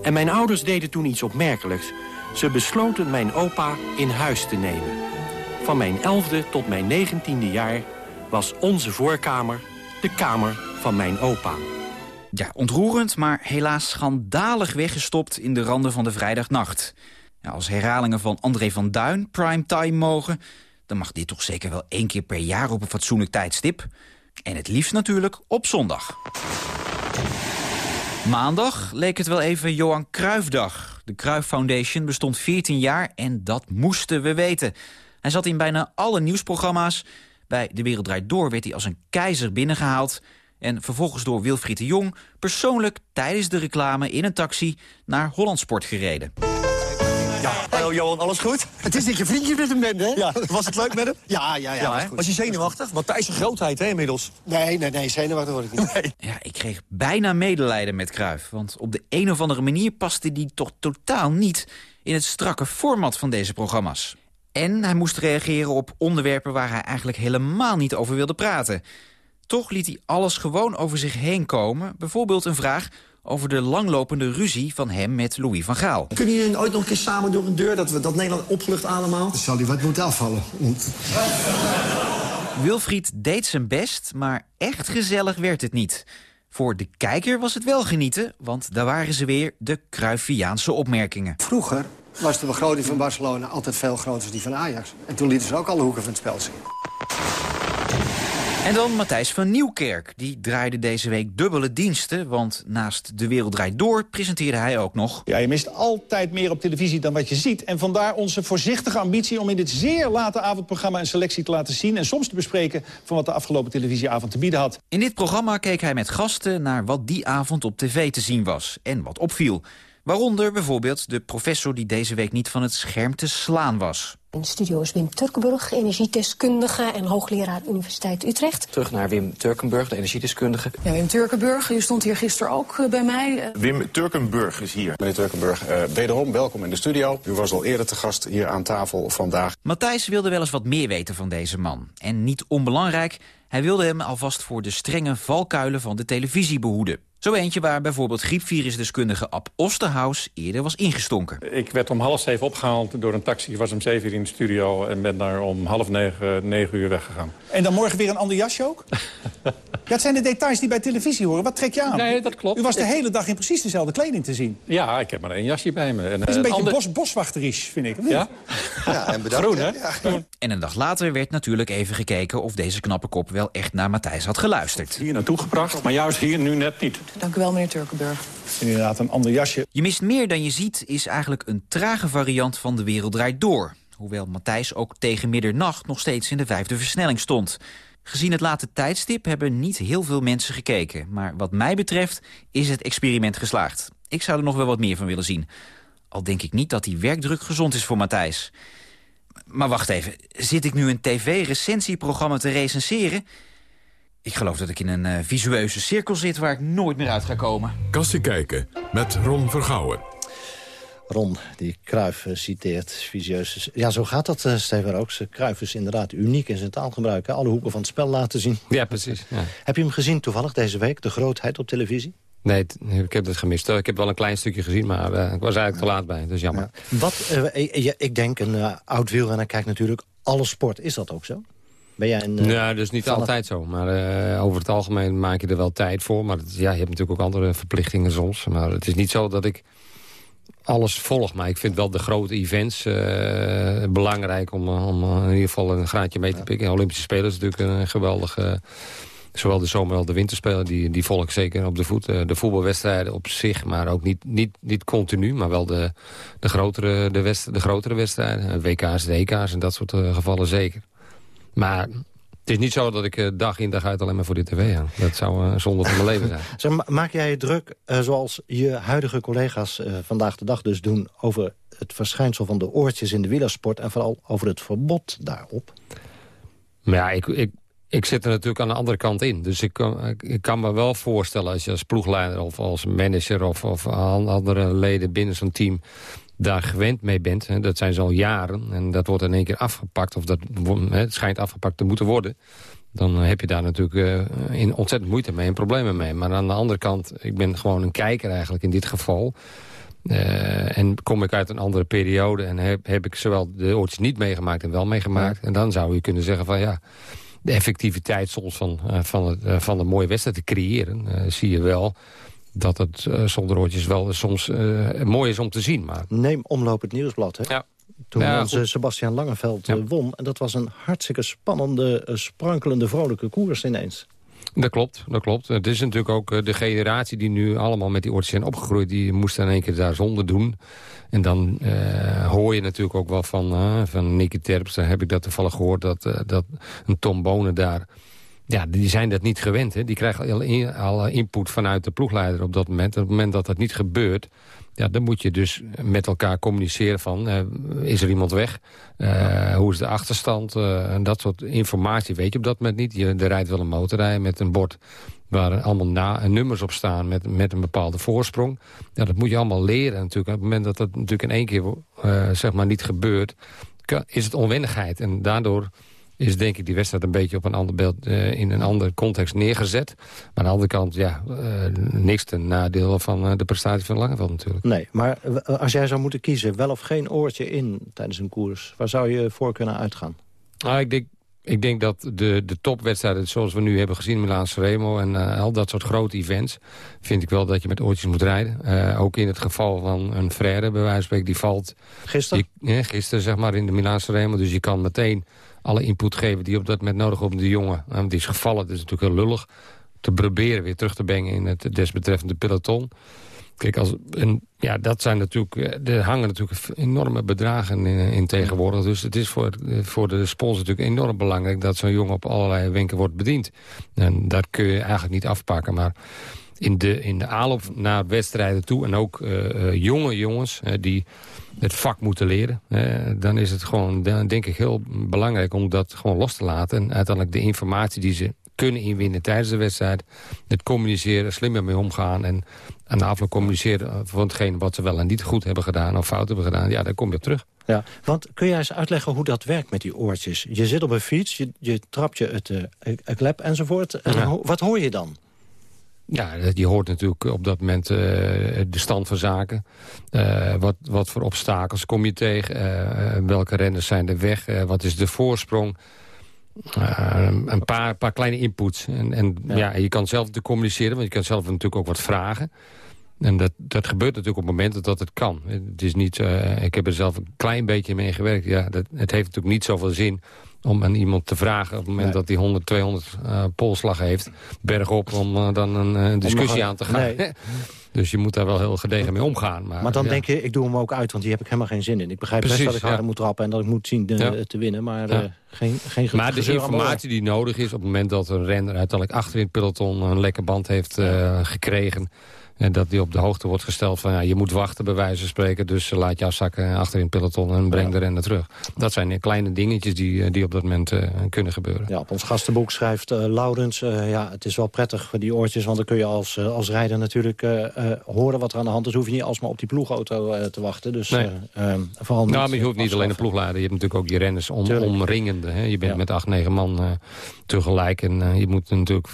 En mijn ouders deden toen iets opmerkelijks. Ze besloten mijn opa in huis te nemen. Van mijn elfde tot mijn negentiende jaar was onze voorkamer de kamer van mijn opa. Ja, ontroerend, maar helaas schandalig weggestopt in de randen van de vrijdagnacht. Als herhalingen van André van Duin primetime mogen... dan mag dit toch zeker wel één keer per jaar op een fatsoenlijk tijdstip. En het liefst natuurlijk op zondag. Maandag leek het wel even Johan Cruijffdag. De Cruijff Foundation bestond 14 jaar en dat moesten we weten. Hij zat in bijna alle nieuwsprogramma's. Bij De Wereld Draait Door werd hij als een keizer binnengehaald... en vervolgens door Wilfried de Jong persoonlijk tijdens de reclame in een taxi naar Hollandsport gereden. Ja, hallo Johan, alles goed? Het is dat je vriendjes met hem bent, hè? Ja, was het leuk met hem? Ja, ja, ja. ja was je zenuwachtig? Matthijs een grootheid, hè, inmiddels? Nee, nee, nee, zenuwachtig word ik niet. Nee. Ja, ik kreeg bijna medelijden met Kruif. Want op de een of andere manier paste die toch totaal niet... in het strakke format van deze programma's. En hij moest reageren op onderwerpen waar hij eigenlijk helemaal niet over wilde praten. Toch liet hij alles gewoon over zich heen komen. Bijvoorbeeld een vraag over de langlopende ruzie van hem met Louis van Gaal. Kunnen jullie ooit nog een keer samen door een deur... dat we dat Nederland opgelucht allemaal? Dan zal hij wat moeten afvallen. Wilfried deed zijn best, maar echt gezellig werd het niet. Voor de kijker was het wel genieten, want daar waren ze weer de Cruyffiaanse opmerkingen. Vroeger was de begroting van Barcelona altijd veel groter dan die van Ajax. En toen lieten ze ook alle hoeken van het spel zien. En dan Matthijs van Nieuwkerk. Die draaide deze week dubbele diensten, want naast De Wereld Draait Door presenteerde hij ook nog... Ja, je mist altijd meer op televisie dan wat je ziet. En vandaar onze voorzichtige ambitie om in dit zeer late avondprogramma... een selectie te laten zien en soms te bespreken... van wat de afgelopen televisieavond te bieden had. In dit programma keek hij met gasten naar wat die avond op tv te zien was en wat opviel. Waaronder bijvoorbeeld de professor die deze week niet van het scherm te slaan was. In de studio is Wim Turkenburg, energiedeskundige en hoogleraar Universiteit Utrecht. Terug naar Wim Turkenburg, de energiedeskundige. Ja, Wim Turkenburg, u stond hier gisteren ook eh, bij mij. Wim Turkenburg is hier. Meneer Turkenburg, uh, wederom welkom in de studio. U was al eerder te gast hier aan tafel vandaag. Matthijs wilde wel eens wat meer weten van deze man. En niet onbelangrijk, hij wilde hem alvast voor de strenge valkuilen van de televisie behoeden. Zo eentje waar bijvoorbeeld griepvirusdeskundige Ab Osterhaus eerder was ingestonken. Ik werd om half zeven opgehaald door een taxi. Ik was om zeven uur in de studio en ben daar om half negen, negen uur weggegaan. En dan morgen weer een ander jasje ook? [LAUGHS] ja, het zijn de details die bij televisie horen. Wat trek je aan? Nee, dat klopt. U was de hele dag in precies dezelfde kleding te zien. Ja, ik heb maar één jasje bij me. En, het is een, beetje ander... bos, boswachterisch, vind ik. Ja? ja, en bedankt. Groen, hè? Ja. En een dag later werd natuurlijk even gekeken... of deze knappe kop wel echt naar Matthijs had geluisterd. Hier naartoe gebracht, maar juist hier nu net niet. Dank u wel, meneer Turkenburg. Inderdaad, een ander jasje. Je mist meer dan je ziet is eigenlijk een trage variant van De Wereld Draait Door. Hoewel Matthijs ook tegen middernacht nog steeds in de vijfde versnelling stond. Gezien het late tijdstip hebben niet heel veel mensen gekeken. Maar wat mij betreft is het experiment geslaagd. Ik zou er nog wel wat meer van willen zien. Al denk ik niet dat die werkdruk gezond is voor Matthijs. Maar wacht even, zit ik nu een tv-recensieprogramma te recenseren? Ik geloof dat ik in een uh, visueuze cirkel zit waar ik nooit meer uit ga komen. Kassie kijken met Ron Vergouwen. Ron, die Kruif uh, citeert visueuze... Ja, zo gaat dat, uh, Steven Rooks. Kruif is inderdaad uniek in zijn taalgebruik. Hè? Alle hoeken van het spel laten zien. Ja, precies. Ja. Heb je hem gezien toevallig deze week, de grootheid op televisie? Nee, ik heb het gemist. Ik heb wel een klein stukje gezien, maar uh, ik was eigenlijk te laat bij. Dus jammer. Ja. Wat, uh, ik denk, een uh, oud wielrenner kijkt natuurlijk alle sport. Is dat ook zo? Ben jij een, ja, dus niet altijd zo. Maar over het algemeen maak je er wel tijd voor. Maar ja, je hebt natuurlijk ook andere verplichtingen soms. Maar het is niet zo dat ik alles volg. Maar ik vind wel de grote events belangrijk om, om in ieder geval een graadje mee te pikken. Olympische Spelen is natuurlijk een geweldige zowel de zomer- als de winterspelen, die, die volg ik zeker op de voet. De voetbalwedstrijden op zich, maar ook niet, niet, niet continu. Maar wel de, de, grotere, de, west, de grotere wedstrijden. WK's, WK's en dat soort gevallen zeker. Maar het is niet zo dat ik dag in dag uit alleen maar voor de tv hang. Dat zou uh, zonde van mijn leven zijn. [LAUGHS] Zeg, maak jij je druk, uh, zoals je huidige collega's uh, vandaag de dag dus doen... over het verschijnsel van de oortjes in de wielersport... en vooral over het verbod daarop? Maar ja, ik, ik, ik zit er natuurlijk aan de andere kant in. Dus ik kan, ik kan me wel voorstellen als je als ploegleider of als manager... of, of andere leden binnen zo'n team daar gewend mee bent. Hè, dat zijn ze al jaren en dat wordt in één keer afgepakt... of dat het schijnt afgepakt te moeten worden... dan heb je daar natuurlijk uh, in ontzettend moeite mee en problemen mee. Maar aan de andere kant, ik ben gewoon een kijker eigenlijk in dit geval... Uh, en kom ik uit een andere periode en heb, heb ik zowel de oortjes niet meegemaakt en wel meegemaakt. Ja. En dan zou je kunnen zeggen van ja de effectiviteit soms van, van, het, van een mooie wedstrijd te creëren... Uh, zie je wel dat het zonder oortjes wel soms mooi is om te zien. Maar... Neem Omloop het Nieuwsblad, hè? Ja. Toen Ja, onze. Sebastian Langeveld Ja. eh, won. En dat was een hartstikke spannende, eh, sprankelende, vrolijke koers ineens. Dat klopt, dat klopt. Het is natuurlijk ook eh, de generatie die nu allemaal met die oortjes zijn opgegroeid... die moest in één keer daar zonder doen. En dan eh, hoor je natuurlijk ook wel van, eh, van Nicky Terpstra... heb ik dat toevallig gehoord, dat, eh, dat een Tom Bonen daar... Ja, die zijn dat niet gewend. Hè. Die krijgen al, in- al input vanuit de ploegleider op dat moment. Op het moment dat dat niet gebeurt... Ja, dan moet je dus met elkaar communiceren van... eh, is er iemand weg? Eh, Hoe is de achterstand? Eh, en dat soort informatie weet je op dat moment niet. Je, er rijdt wel een motorrij met een bord waar allemaal na, nummers op staan... Met, met een bepaalde voorsprong. Ja, dat moet je allemaal leren natuurlijk. Op het moment dat dat natuurlijk in één keer zeg maar niet gebeurt... kan- is het onwennigheid. En daardoor is denk ik die wedstrijd een beetje op een ander beeld... eh, in een andere context neergezet. Maar aan de andere kant, ja, eh, niks ten nadeel van eh, de prestatie van Langeveld natuurlijk. Nee, maar als jij zou moeten kiezen, wel of geen oortje in tijdens een koers... waar zou je voor kunnen uitgaan? Nou, ik denk, ik denk dat de, de topwedstrijden zoals we nu hebben gezien... Milaan Remo en al dat soort grote events... vind ik wel dat je met oortjes moet rijden. Ook in het geval van een Frère, bij wijze van spreken, die valt... Gisteren? Ja, gisteren, zeg maar, in de Milaan Remo. Dus je kan meteen alle input geven die op dat moment nodig om de jongen... eh, die is gevallen, dat is natuurlijk heel lullig... te proberen weer terug te brengen in het desbetreffende peloton. Kijk, als, en, ja, dat zijn natuurlijk, eh, er hangen natuurlijk enorme bedragen in, in tegenwoordig. Dus het is voor, eh, voor de sponsor natuurlijk enorm belangrijk... dat zo'n jongen op allerlei wenken wordt bediend. En dat kun je eigenlijk niet afpakken. Maar in de, in de aanloop naar wedstrijden toe... en ook jonge jongens die het vak moeten leren... dan is het gewoon, dan denk ik, heel belangrijk om dat gewoon los te laten. En uiteindelijk de informatie die ze kunnen inwinnen tijdens de wedstrijd. Het communiceren, slimmer mee omgaan. En aan de afloop communiceren van hetgeen wat ze wel en niet goed hebben gedaan... of fout hebben gedaan. Ja, daar kom je op terug. Ja, want kun jij eens uitleggen hoe dat werkt met die oortjes? Je zit op een fiets, je, je trapt je het, uh, het klep enzovoort. En wat hoor je dan? Ja, je hoort natuurlijk op dat moment uh, de stand van zaken. Uh, wat, wat voor obstakels kom je tegen? Uh, welke renners zijn er weg? wat is de voorsprong? een paar, paar kleine inputs. En, en ja. je kan zelf te communiceren, want je kan zelf natuurlijk ook wat vragen. En dat, dat gebeurt natuurlijk op momenten dat het kan. Het is niet, ik heb er zelf een klein beetje mee gewerkt. Ja, dat, het heeft natuurlijk niet zoveel zin om aan iemand te vragen... op het moment dat hij 100, 200 uh, polslag heeft, bergop... om uh, dan een uh, discussie aan te gaan. Nee. [LAUGHS] dus je moet daar wel heel gedegen mee omgaan. Maar, maar dan ja. denk je, ik doe hem ook uit, want hier heb ik helemaal geen zin in. Ik begrijp Precies, best dat ik harder ja. moet trappen en dat ik moet zien de, te winnen. Maar geen, geen Maar de informatie die nodig is op het moment dat een renner... uiteindelijk achter in het peloton een lekke band heeft gekregen... En dat die op de hoogte wordt gesteld van ja, je moet wachten bij wijze van spreken. Dus laat je afzakken achter in het peloton en breng ja. de renner terug. Dat zijn kleine dingetjes die, die op dat moment uh, kunnen gebeuren. Ja, op ons gastenboek schrijft uh, Laurens... Uh, ja, het is wel prettig voor die oortjes, want dan kun je als, als rijder natuurlijk horen wat er aan de hand is. Hoef je niet alsmaar op die ploegauto te wachten. Dus, nee. vooral nou, maar je hoeft niet alleen de ploegleider. Je hebt natuurlijk ook je renners om, omringende. Hè? Je bent ja. met acht, negen man tegelijk. En je moet natuurlijk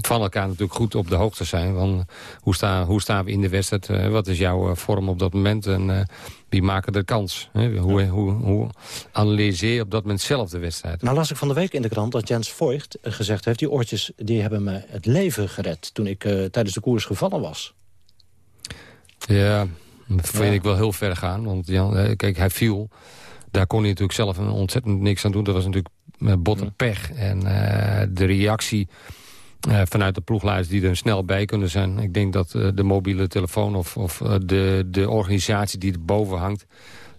van elkaar natuurlijk goed op de hoogte zijn. Want hoe staan hoe staan we in de wedstrijd? Uh, wat is jouw uh, vorm op dat moment? En uh, wie maken de kans? Hoe, hoe, hoe, analyseer je op dat moment zelf de wedstrijd? Nou las ik van de week in de krant dat Jens Voigt gezegd heeft... die oortjes die hebben me het leven gered toen ik tijdens de koers gevallen was. Ja, dat vind ja. ik wel heel ver gaan. Want ja, kijk, hij viel. Daar kon hij natuurlijk zelf een ontzettend niks aan doen. Dat was natuurlijk botte pech. En de reactie uh, vanuit de ploegleiders die er snel bij kunnen zijn. Ik denk dat uh, de mobiele telefoon of, of uh, de, de organisatie die erboven hangt...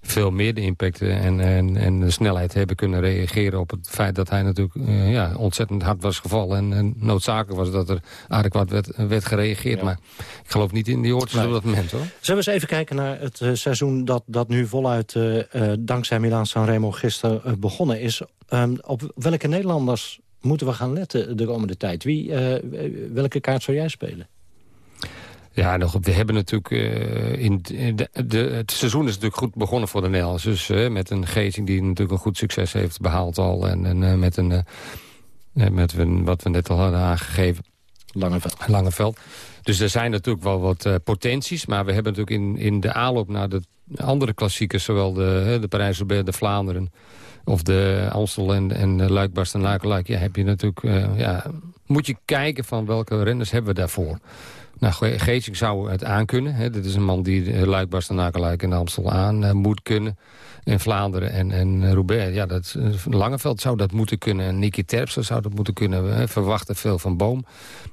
veel meer de impact en, en, en de snelheid hebben kunnen reageren... op het feit dat hij natuurlijk ja, ontzettend hard was gevallen... En, en, noodzakelijk was dat er adequaat werd, werd gereageerd. Ja. Maar ik geloof niet in die oortjes nee. op dat moment. hoor. Zullen we eens even kijken naar het seizoen dat, dat nu voluit... dankzij Milaan Sanremo gisteren begonnen is. Um, op welke Nederlanders moeten we gaan letten de komende tijd? Wie, uh, welke kaart zou jij spelen? Ja, nog, we hebben natuurlijk... Uh, in de, de, het seizoen is natuurlijk goed begonnen voor de Nederlanders. Dus uh, met een Gezing die natuurlijk een goed succes heeft behaald al. En, en uh, met, een, met een, wat we net al hadden aangegeven. Langeveld. Langeveld. Dus er zijn natuurlijk wel wat potenties. Maar we hebben natuurlijk in, in de aanloop naar de andere klassiekers... zowel de, de Parijs-Roubaix, de Vlaanderen of de Amstel en, en Luik, Barst en ja, heb je natuurlijk, uh, ja, moet je kijken van welke renners hebben we daarvoor. Nou, Geesink zou het aankunnen. Hè. Dit is een man die Luik, Barst en Luik en Amstel aan moet kunnen. In Vlaanderen en, en Roubaix, ja, dat, Langeveld zou dat moeten kunnen. En Nicky Terpstra zou dat moeten kunnen. We verwachten veel van Boom.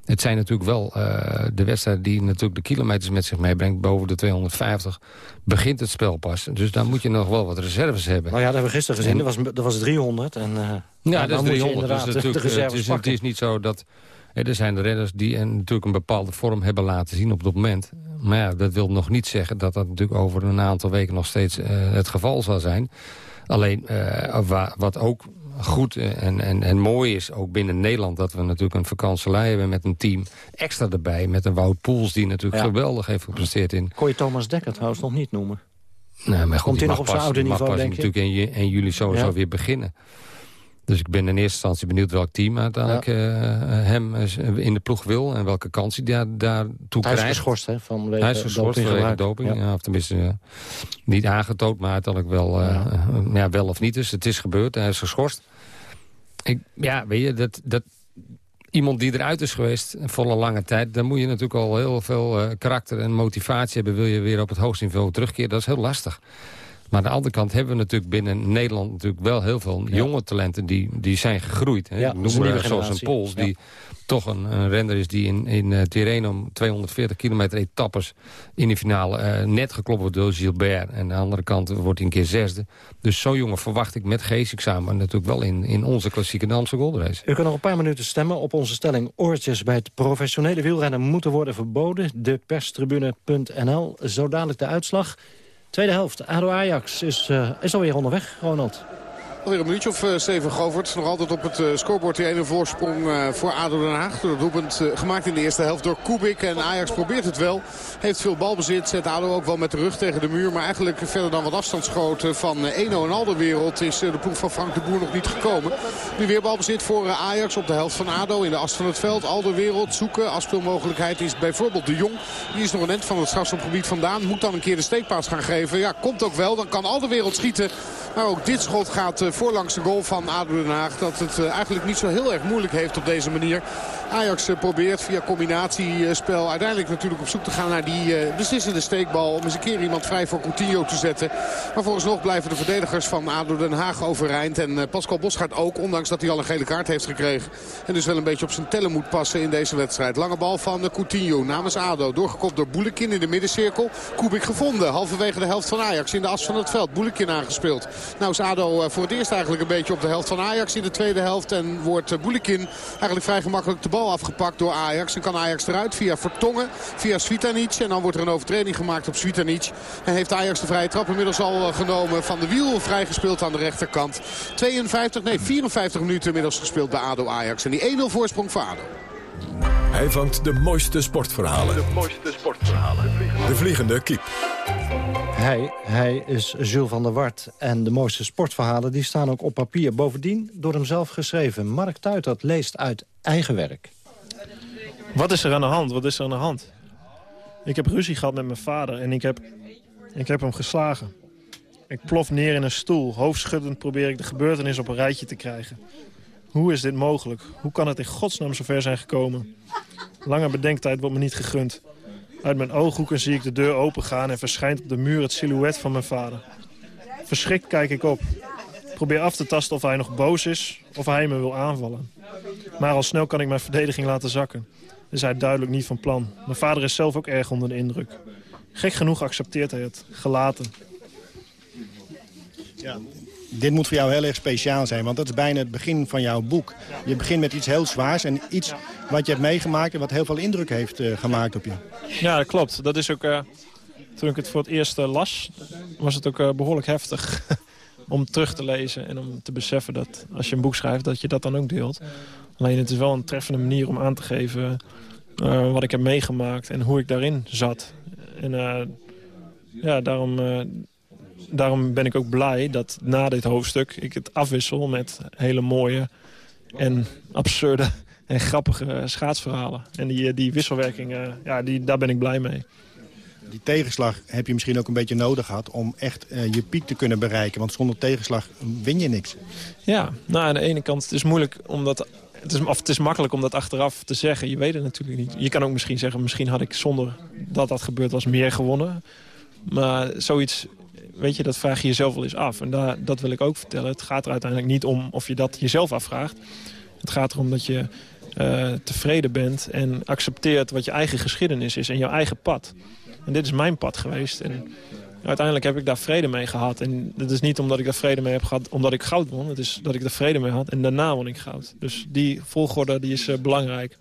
Het zijn natuurlijk wel uh, de wedstrijden die natuurlijk de kilometers met zich meebrengt. Boven de 250 begint het spel pas. Dus dan moet je nog wel wat reserves hebben. Nou ja, dat hebben we gisteren gezien. Dat was, dat was 300. En, uh, ja, dat is 300. Dus natuurlijk, het, is, het is niet zo dat... Er zijn de renners die een, natuurlijk een bepaalde vorm hebben laten zien op dat moment. Maar ja, dat wil nog niet zeggen dat dat natuurlijk over een aantal weken nog steeds uh, het geval zal zijn. Alleen uh, wat ook goed en, en, en mooi is, ook binnen Nederland... dat we natuurlijk een vakantselij hebben met een team extra erbij. Met een Wout Poels die natuurlijk ja. geweldig heeft gepresteerd in. Kon je Thomas Dekker trouwens nog niet noemen? Nee, maar goed, Komt hij nog op zijn oude niveau, pas denk je? natuurlijk in, in juli sowieso ja. weer beginnen. Dus ik ben in eerste instantie benieuwd welk team uiteindelijk ja. uh, hem in de ploeg wil... en welke kans hij daar, daartoe hij krijgt. Hij is geschorst, hè? Vanwege hij is geschorst vanwege doping. Ja. ja. of tenminste, uh, niet aangetoond, maar uiteindelijk wel, uh, ja. wel of niet. Dus het is gebeurd, hij is geschorst. Ik, ja, weet je, dat, dat, iemand die eruit is geweest voor een lange tijd... dan moet je natuurlijk al heel veel karakter en motivatie hebben... wil je weer op het hoogste niveau terugkeren. Dat is heel lastig. Maar aan de andere kant hebben we natuurlijk binnen Nederland natuurlijk wel heel veel jonge talenten die, die zijn gegroeid. Hè? Ja, noem er zoals een. Pols die toch een, een renner is die in, in uh, Tirreno om 240 kilometer etappes in de finale uh, net geklopt wordt door Gilbert. En aan de andere kant wordt hij een keer zesde. Dus zo'n jongen verwacht ik met geestexamen natuurlijk wel in, in onze klassieke Damse goldrace. U kan nog een paar minuten stemmen op onze stelling... oortjes bij het professionele wielrennen moeten worden verboden. De perstribune.nl. Zo dadelijk de uitslag. Tweede helft, ADO Ajax is, uh, is alweer onderweg, Ronald. Alweer een minuutje of Steven Govert. Nog altijd op het uh, scorebord die ene voorsprong uh, voor ADO Den Haag. Door het doelpunt gemaakt in de eerste helft door Kubik. En Ajax probeert het wel. Heeft veel balbezit. Zet ADO ook wel met de rug tegen de muur. Maar eigenlijk verder dan wat afstandsschoten van Eno en Alderwereld... is de ploeg van Frank de Boer nog niet gekomen. Nu weer balbezit voor Ajax op de helft van ADO. In de as van het veld. Alderwereld zoeken. Afspeelmogelijkheid is bijvoorbeeld de Jong. Die is nog een end van het strafschopgebied vandaan. Moet dan een keer de steekpaas gaan geven. Ja, komt ook wel. Dan kan Alderwereld schieten. Maar ook dit schot gaat voorlangs de goal van ADO Den Haag. Dat het eigenlijk niet zo heel erg moeilijk heeft op deze manier. Ajax probeert via combinatiespel uiteindelijk natuurlijk op zoek te gaan naar die beslissende steekbal. Om eens een keer iemand vrij voor Coutinho te zetten. Maar volgens nog blijven de verdedigers van ADO Den Haag overeind. En Pascal Bosgaard ook, ondanks dat hij al een gele kaart heeft gekregen. En dus wel een beetje op zijn tellen moet passen in deze wedstrijd. Lange bal van Coutinho namens ADO. Doorgekopt door Boelekin in de middencirkel. Kubik gevonden, halverwege de helft van Ajax in de as van het veld. Boelekin aangespeeld. Nou is ADO voor het eerst eigenlijk een beetje op de helft van Ajax in de tweede helft. En wordt Boelekin eigenlijk vrij gemakkelijk de bal afgepakt door Ajax. En kan Ajax eruit via Vertongen, via Svitanic. En dan wordt er een overtreding gemaakt op Svitanic. En heeft Ajax de vrije trap inmiddels al genomen van de wiel. Vrijgespeeld aan de rechterkant. 52, nee 54 minuten inmiddels gespeeld bij ADO Ajax. En die 1-0 voorsprong voor ADO. Hij vangt de mooiste sportverhalen. De mooiste sportverhalen. De vliegende kiep. Hij, hij is Jules van der Wart. En de mooiste sportverhalen die staan ook op papier. Bovendien door hem zelf geschreven. Mark Tuitert leest uit eigen werk. Wat is er aan de hand? Wat is er aan de hand? Ik heb ruzie gehad met mijn vader en ik heb, ik heb hem geslagen. Ik plof neer in een stoel. Hoofdschuddend probeer ik de gebeurtenis op een rijtje te krijgen. Hoe is dit mogelijk? Hoe kan het in godsnaam zover zijn gekomen? Lange bedenktijd wordt me niet gegund. Uit mijn ooghoeken zie ik de deur opengaan en verschijnt op de muur het silhouet van mijn vader. Verschrikt kijk ik op. Probeer af te tasten of hij nog boos is of hij me wil aanvallen. Maar al snel kan ik mijn verdediging laten zakken. Is hij duidelijk niet van plan. Mijn vader is zelf ook erg onder de indruk. Gek genoeg accepteert hij het. Gelaten. Ja, dit moet voor jou heel erg speciaal zijn, want dat is bijna het begin van jouw boek. Je begint met iets heel zwaars en iets wat je hebt meegemaakt... en wat heel veel indruk heeft uh, gemaakt op je. Ja, dat klopt. Dat is ook, uh, toen ik het voor het eerst uh, las, was het ook behoorlijk heftig... [LAUGHS] om terug te lezen en om te beseffen dat als je een boek schrijft... dat je dat dan ook deelt. Alleen het is wel een treffende manier om aan te geven... wat ik heb meegemaakt en hoe ik daarin zat. En ja, daarom daarom ben ik ook blij dat na dit hoofdstuk ik het afwissel met hele mooie en absurde en grappige schaatsverhalen. En die, die wisselwerking, ja, die, daar ben ik blij mee. Die tegenslag heb je misschien ook een beetje nodig gehad om echt uh, je piek te kunnen bereiken. Want zonder tegenslag win je niks. Ja, nou aan de ene kant het is moeilijk omdat het is, of het is makkelijk om dat achteraf te zeggen. Je weet het natuurlijk niet. Je kan ook misschien zeggen, misschien had ik zonder dat dat gebeurd was meer gewonnen. Maar zoiets weet je, dat vraag je jezelf wel eens af. En daar, dat wil ik ook vertellen. Het gaat er uiteindelijk niet om of je dat jezelf afvraagt. Het gaat erom dat je uh, tevreden bent en accepteert wat je eigen geschiedenis is en jouw eigen pad. En dit is mijn pad geweest. En uiteindelijk heb ik daar vrede mee gehad. En dat is niet omdat ik daar vrede mee heb gehad omdat ik goud won. Het is dat ik daar vrede mee had en daarna won ik goud. Dus die volgorde die is uh, belangrijk.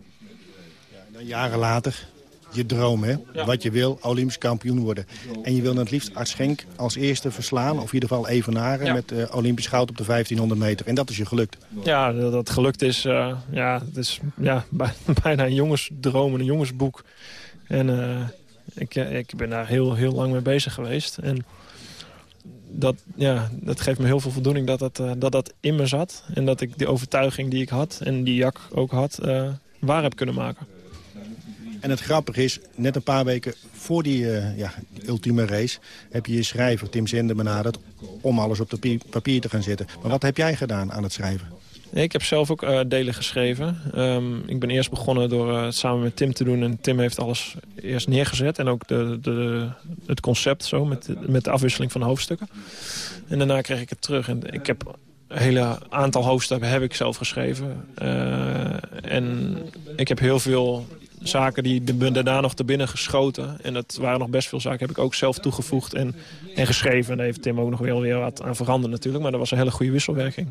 Ja, dan jaren later, je droom, hè? Ja. Wat je wil, Olympisch kampioen worden. En je wil het liefst Art Schenk als eerste verslaan... of in ieder geval evenaren ja. met uh, Olympisch goud op de 1500 meter. En dat is je gelukt. Ja, dat gelukt is, uh, ja, het is ja, [LAUGHS] bijna een jongensdroom, een jongensboek. En uh, ik, ik ben daar heel, heel lang mee bezig geweest. En dat, ja, dat geeft me heel veel voldoening dat dat, dat dat in me zat. En dat ik die overtuiging die ik had en die Jak ook had, waar heb kunnen maken. En het grappige is, net een paar weken voor die, uh, ja, ultieme race... heb je je schrijver Tim Zender benaderd om alles op de papier te gaan zetten. Maar wat heb jij gedaan aan het schrijven? Ik heb zelf ook uh, delen geschreven. Um, ik ben eerst begonnen door het samen met Tim te doen. En Tim heeft alles eerst neergezet. En ook de, de, het concept zo, met, met de afwisseling van de hoofdstukken. En daarna kreeg ik het terug. En ik heb een hele aantal hoofdstukken heb ik zelf geschreven. En ik heb heel veel zaken die daarna nog te binnen geschoten. En dat waren nog best veel zaken, heb ik ook zelf toegevoegd en, en geschreven. En daar heeft Tim ook nog wel weer wat aan veranderd natuurlijk. Maar dat was een hele goede wisselwerking.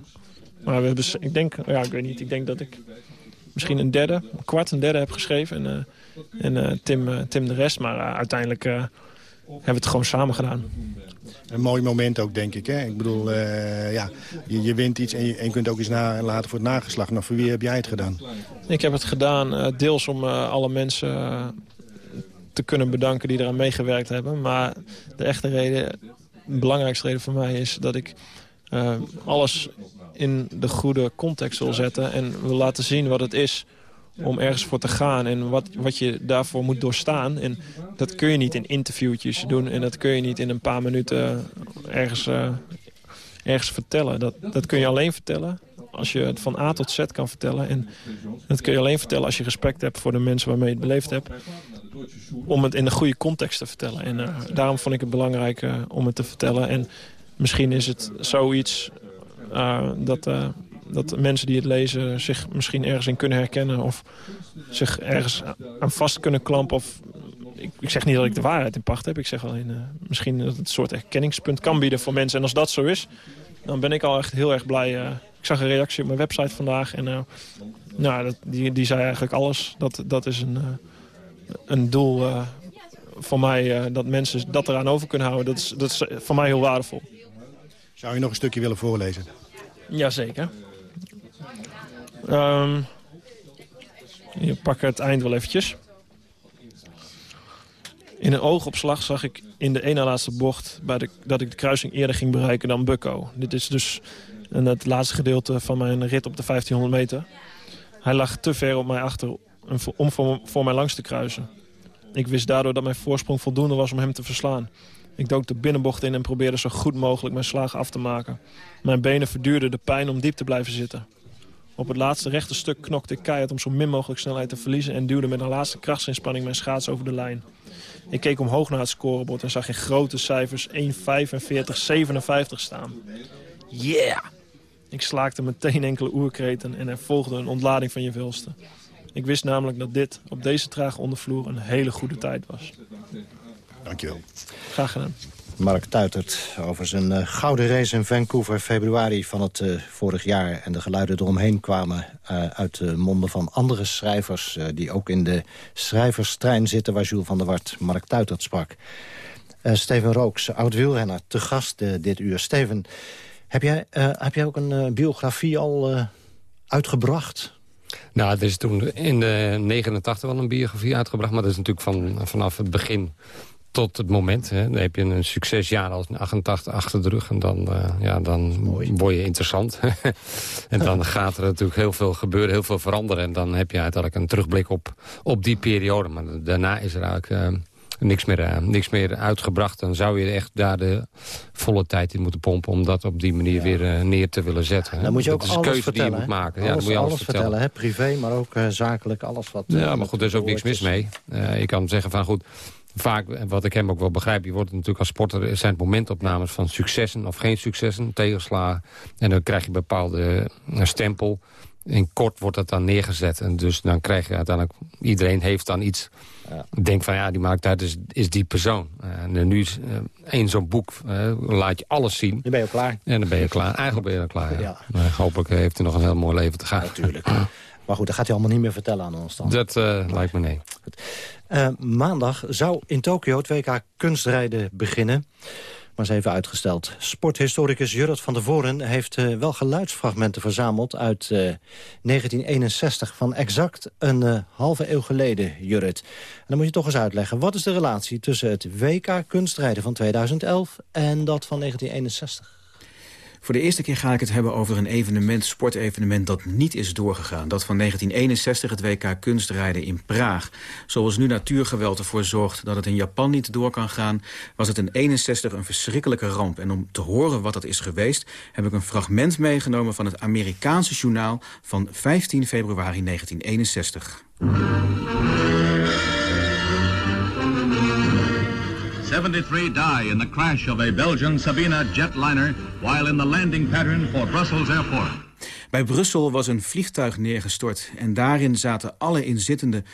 Maar we hebben, ik denk, ja, ik weet niet, ik denk dat ik misschien een derde, een kwart, een derde heb geschreven. En, uh, en uh, Tim, uh, Tim de rest. Maar uiteindelijk hebben we het gewoon samen gedaan. Een mooi moment ook, denk ik. Hè? Ik bedoel, ja, je, je, wint iets en je, en je kunt ook iets nalaten voor het nageslag. Nou, voor wie heb jij het gedaan? Ik heb het gedaan deels om alle mensen te kunnen bedanken die eraan meegewerkt hebben. Maar de echte reden, de belangrijkste reden voor mij is dat ik alles in de goede context wil zetten. En wil laten zien wat het is om ergens voor te gaan. En wat, wat je daarvoor moet doorstaan. En dat kun je niet in interviewtjes doen. En dat kun je niet in een paar minuten ergens, uh, ergens vertellen. Dat, dat kun je alleen vertellen als je het van A tot Z kan vertellen. En dat kun je alleen vertellen als je respect hebt voor de mensen waarmee je het beleefd hebt. Om het in de goede context te vertellen. En uh, daarom vond ik het belangrijk om het te vertellen. En misschien is het zoiets dat, dat mensen die het lezen zich misschien ergens in kunnen herkennen... of zich ergens aan vast kunnen klampen. Of, ik, ik zeg niet dat ik de waarheid in pacht heb. Ik zeg alleen uh, misschien dat het een soort herkenningspunt kan bieden voor mensen. En als dat zo is, dan ben ik al echt heel erg blij. ik zag een reactie op mijn website vandaag. En nou, dat, die, die zei eigenlijk alles. Dat, dat is een, een doel voor mij dat mensen dat eraan over kunnen houden. Dat is, dat is voor mij heel waardevol. Zou je nog een stukje willen voorlezen? Jazeker. Um, je pak het eind wel eventjes. In een oogopslag zag ik in de ene laatste bocht... Bij de, dat ik de kruising eerder ging bereiken dan Bucco. Dit is dus het laatste gedeelte van mijn rit op de 1500 meter. Hij lag te ver op mij achter om voor, voor mij langs te kruisen. Ik wist daardoor dat mijn voorsprong voldoende was om hem te verslaan. Ik dook de binnenbocht in en probeerde zo goed mogelijk mijn slagen af te maken. Mijn benen verduurden de pijn om diep te blijven zitten. Op het laatste rechte stuk knokte ik keihard om zo min mogelijk snelheid te verliezen... en duwde met een laatste krachtsinspanning mijn schaats over de lijn. Ik keek omhoog naar het scorebord en zag in grote cijfers 1.45.57 staan. Yeah! Ik slaakte meteen enkele oerkreten en er volgde een ontlading van je. Ik wist namelijk dat dit, op deze trage ondervloer, een hele goede tijd was. Dankjewel. Graag gedaan. Mark Tuitert over zijn uh, gouden race in Vancouver februari van het uh, vorig jaar. En de geluiden eromheen kwamen uh, uit de monden van andere schrijvers... die ook in de schrijverstrein zitten waar Jules van der Wart Mark Tuitert sprak. Steven Rooks, oud-wielrenner, te gast dit uur. Steven, heb jij, heb jij ook een biografie al uitgebracht? Nou, er is toen in de 89 wel een biografie uitgebracht... maar dat is natuurlijk van, vanaf het begin tot het moment. Hè. Dan heb je een succesjaar als 88 achter de rug. En dan, uh, ja, dan word je interessant. [LAUGHS] en dan gaat er natuurlijk heel veel gebeuren, heel veel veranderen. En dan heb je uiteindelijk een terugblik op, op die periode. Maar daarna is er eigenlijk uh, niks, meer, uh, niks meer uitgebracht. Dan zou je echt daar de volle tijd in moeten pompen... om dat op die manier ja. weer neer te willen zetten. Dan moet je ook dat is alles een keuze vertellen, die je moet hè? maken. Alles, ja, dan moet je alles, alles vertellen, hè? privé, maar ook zakelijk, alles wat... Ja, maar goed, er is ook niks mis mee. je kan zeggen van goed vaak, wat ik hem ook wel begrijp... je wordt natuurlijk als sporter... er zijn momentopnames van successen of geen successen, tegenslagen. En dan krijg je een bepaalde uh, stempel. In kort wordt dat dan neergezet. En dus dan krijg je uiteindelijk... iedereen heeft dan iets... Ja. Denk van ja, die maakt uit, is, is die persoon. En nu is uh, één zo'n boek, laat je alles zien. Dan ben je klaar. En dan ben je klaar. Eigenlijk ben je dan klaar, ja. ja. Maar hopelijk heeft hij nog een heel mooi leven te gaan. Natuurlijk. Maar goed, dat gaat hij allemaal niet meer vertellen aan ons dan. Dat uh, lijkt me nee. Uh, maandag zou in Tokio het WK kunstrijden beginnen. Maar is even uitgesteld. Sporthistoricus Jurrit van der Voren heeft uh, wel geluidsfragmenten verzameld... uit 1961, van exact een halve eeuw geleden, Jurrit. En dan moet je toch eens uitleggen. Wat is de relatie tussen het WK kunstrijden van 2011 en dat van 1961? Voor de eerste keer ga ik het hebben over een evenement, sportevenement dat niet is doorgegaan. Dat van 1961, het WK kunstrijden in Praag. Zoals nu natuurgeweld ervoor zorgt dat het in Japan niet door kan gaan... was het in 61 een verschrikkelijke ramp. En om te horen wat dat is geweest... heb ik een fragment meegenomen van het Amerikaanse journaal... van 15 februari 1961. 73 die in the crash of a Belgian Sabina jetliner while in the landing pattern for Brussels Airport. Bij Brussel was een vliegtuig neergestort en daarin zaten alle inzittenden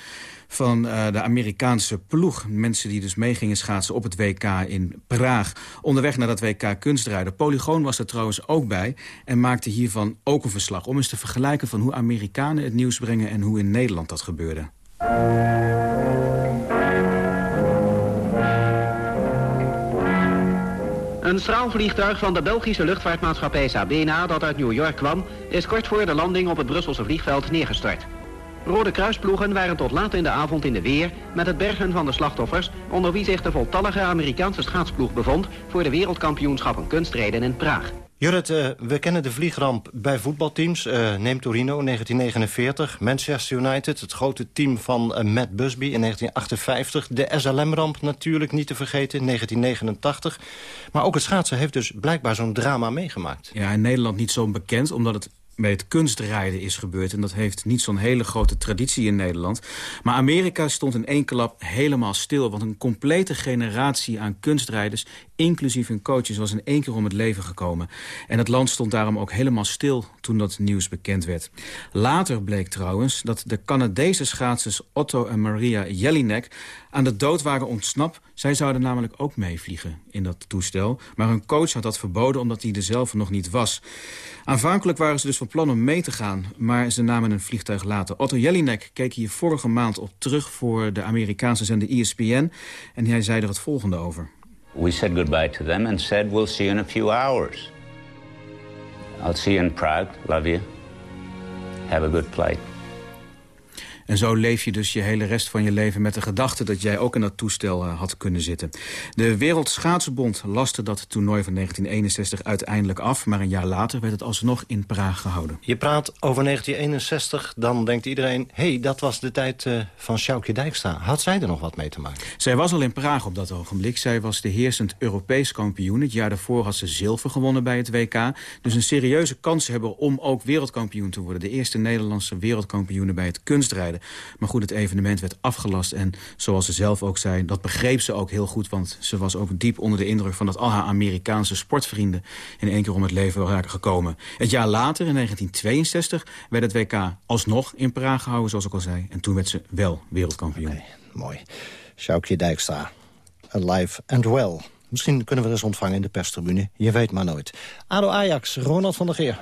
van uh, de Amerikaanse ploeg. Mensen die dus mee gingen schaatsen op het WK in Praag. Onderweg naar dat WK kunstrijden. Polygoon was er trouwens ook bij en maakte hiervan ook een verslag. Om eens te vergelijken van hoe Amerikanen het nieuws brengen en hoe in Nederland dat gebeurde. Een straalvliegtuig van de Belgische luchtvaartmaatschappij Sabena dat uit New York kwam... is kort voor de landing op het Brusselse vliegveld neergestort. Rode Kruisploegen waren tot laat in de avond in de weer... met het bergen van de slachtoffers... onder wie zich de voltallige Amerikaanse schaatsploeg bevond... voor de wereldkampioenschappen kunstrijden in Praag. Jurrit, uh, we kennen de vliegramp bij voetbalteams. Uh, neem Torino 1949, Manchester United, het grote team van uh, Matt Busby in 1958. De SLM-ramp natuurlijk niet te vergeten, 1989. Maar ook het schaatsen heeft dus blijkbaar zo'n drama meegemaakt. Ja, in Nederland niet zo bekend, omdat het bij het kunstrijden is gebeurd. En dat heeft niet zo'n hele grote traditie in Nederland. Maar Amerika stond in één klap helemaal stil. Want een complete generatie aan kunstrijders, inclusief hun coaches... was in één keer om het leven gekomen. En het land stond daarom ook helemaal stil toen dat nieuws bekend werd. Later bleek trouwens dat de Canadese schaatsers Otto en Maria Jelinek... aan de dood waren ontsnapt. Zij zouden namelijk ook meevliegen in dat toestel. Maar hun coach had dat verboden omdat hij er zelf nog niet was. Aanvankelijk waren ze dus van plan om mee te gaan, maar ze namen een vliegtuig later. Otto Jelinek keek hier vorige maand op terug voor de Amerikaanse zender ESPN en hij zei er het volgende over. We said goodbye to them and said we'll see you in a few hours. I'll see you in Prague. Love you. Have a good flight. En zo leef je dus je hele rest van je leven met de gedachte... dat jij ook in dat toestel uh, had kunnen zitten. De Wereldschaatsenbond laste dat toernooi van 1961 uiteindelijk af... maar een jaar later werd het alsnog in Praag gehouden. Je praat over 1961, dan denkt iedereen... hé, hey, dat was de tijd uh, van Sjoukje Dijkstra. Had zij er nog wat mee te maken? Zij was al in Praag op dat ogenblik. Zij was de heersend Europees kampioen. Het jaar daarvoor had ze zilver gewonnen bij het WK. Dus een serieuze kans hebben om ook wereldkampioen te worden. De eerste Nederlandse wereldkampioene bij het kunstrijden. Maar goed, het evenement werd afgelast. En zoals ze zelf ook zei, dat begreep ze ook heel goed. Want ze was ook diep onder de indruk van dat al haar Amerikaanse sportvrienden... in één keer om het leven waren gekomen. Het jaar later, in 1962, werd het WK alsnog in Praag gehouden, zoals ik al zei. En toen werd ze wel wereldkampioen. Mooi. Sjoukje Dijkstra, alive and well. Misschien kunnen we eens ontvangen in de perstribune. Je weet maar nooit. ADO Ajax, Ronald van der Geer.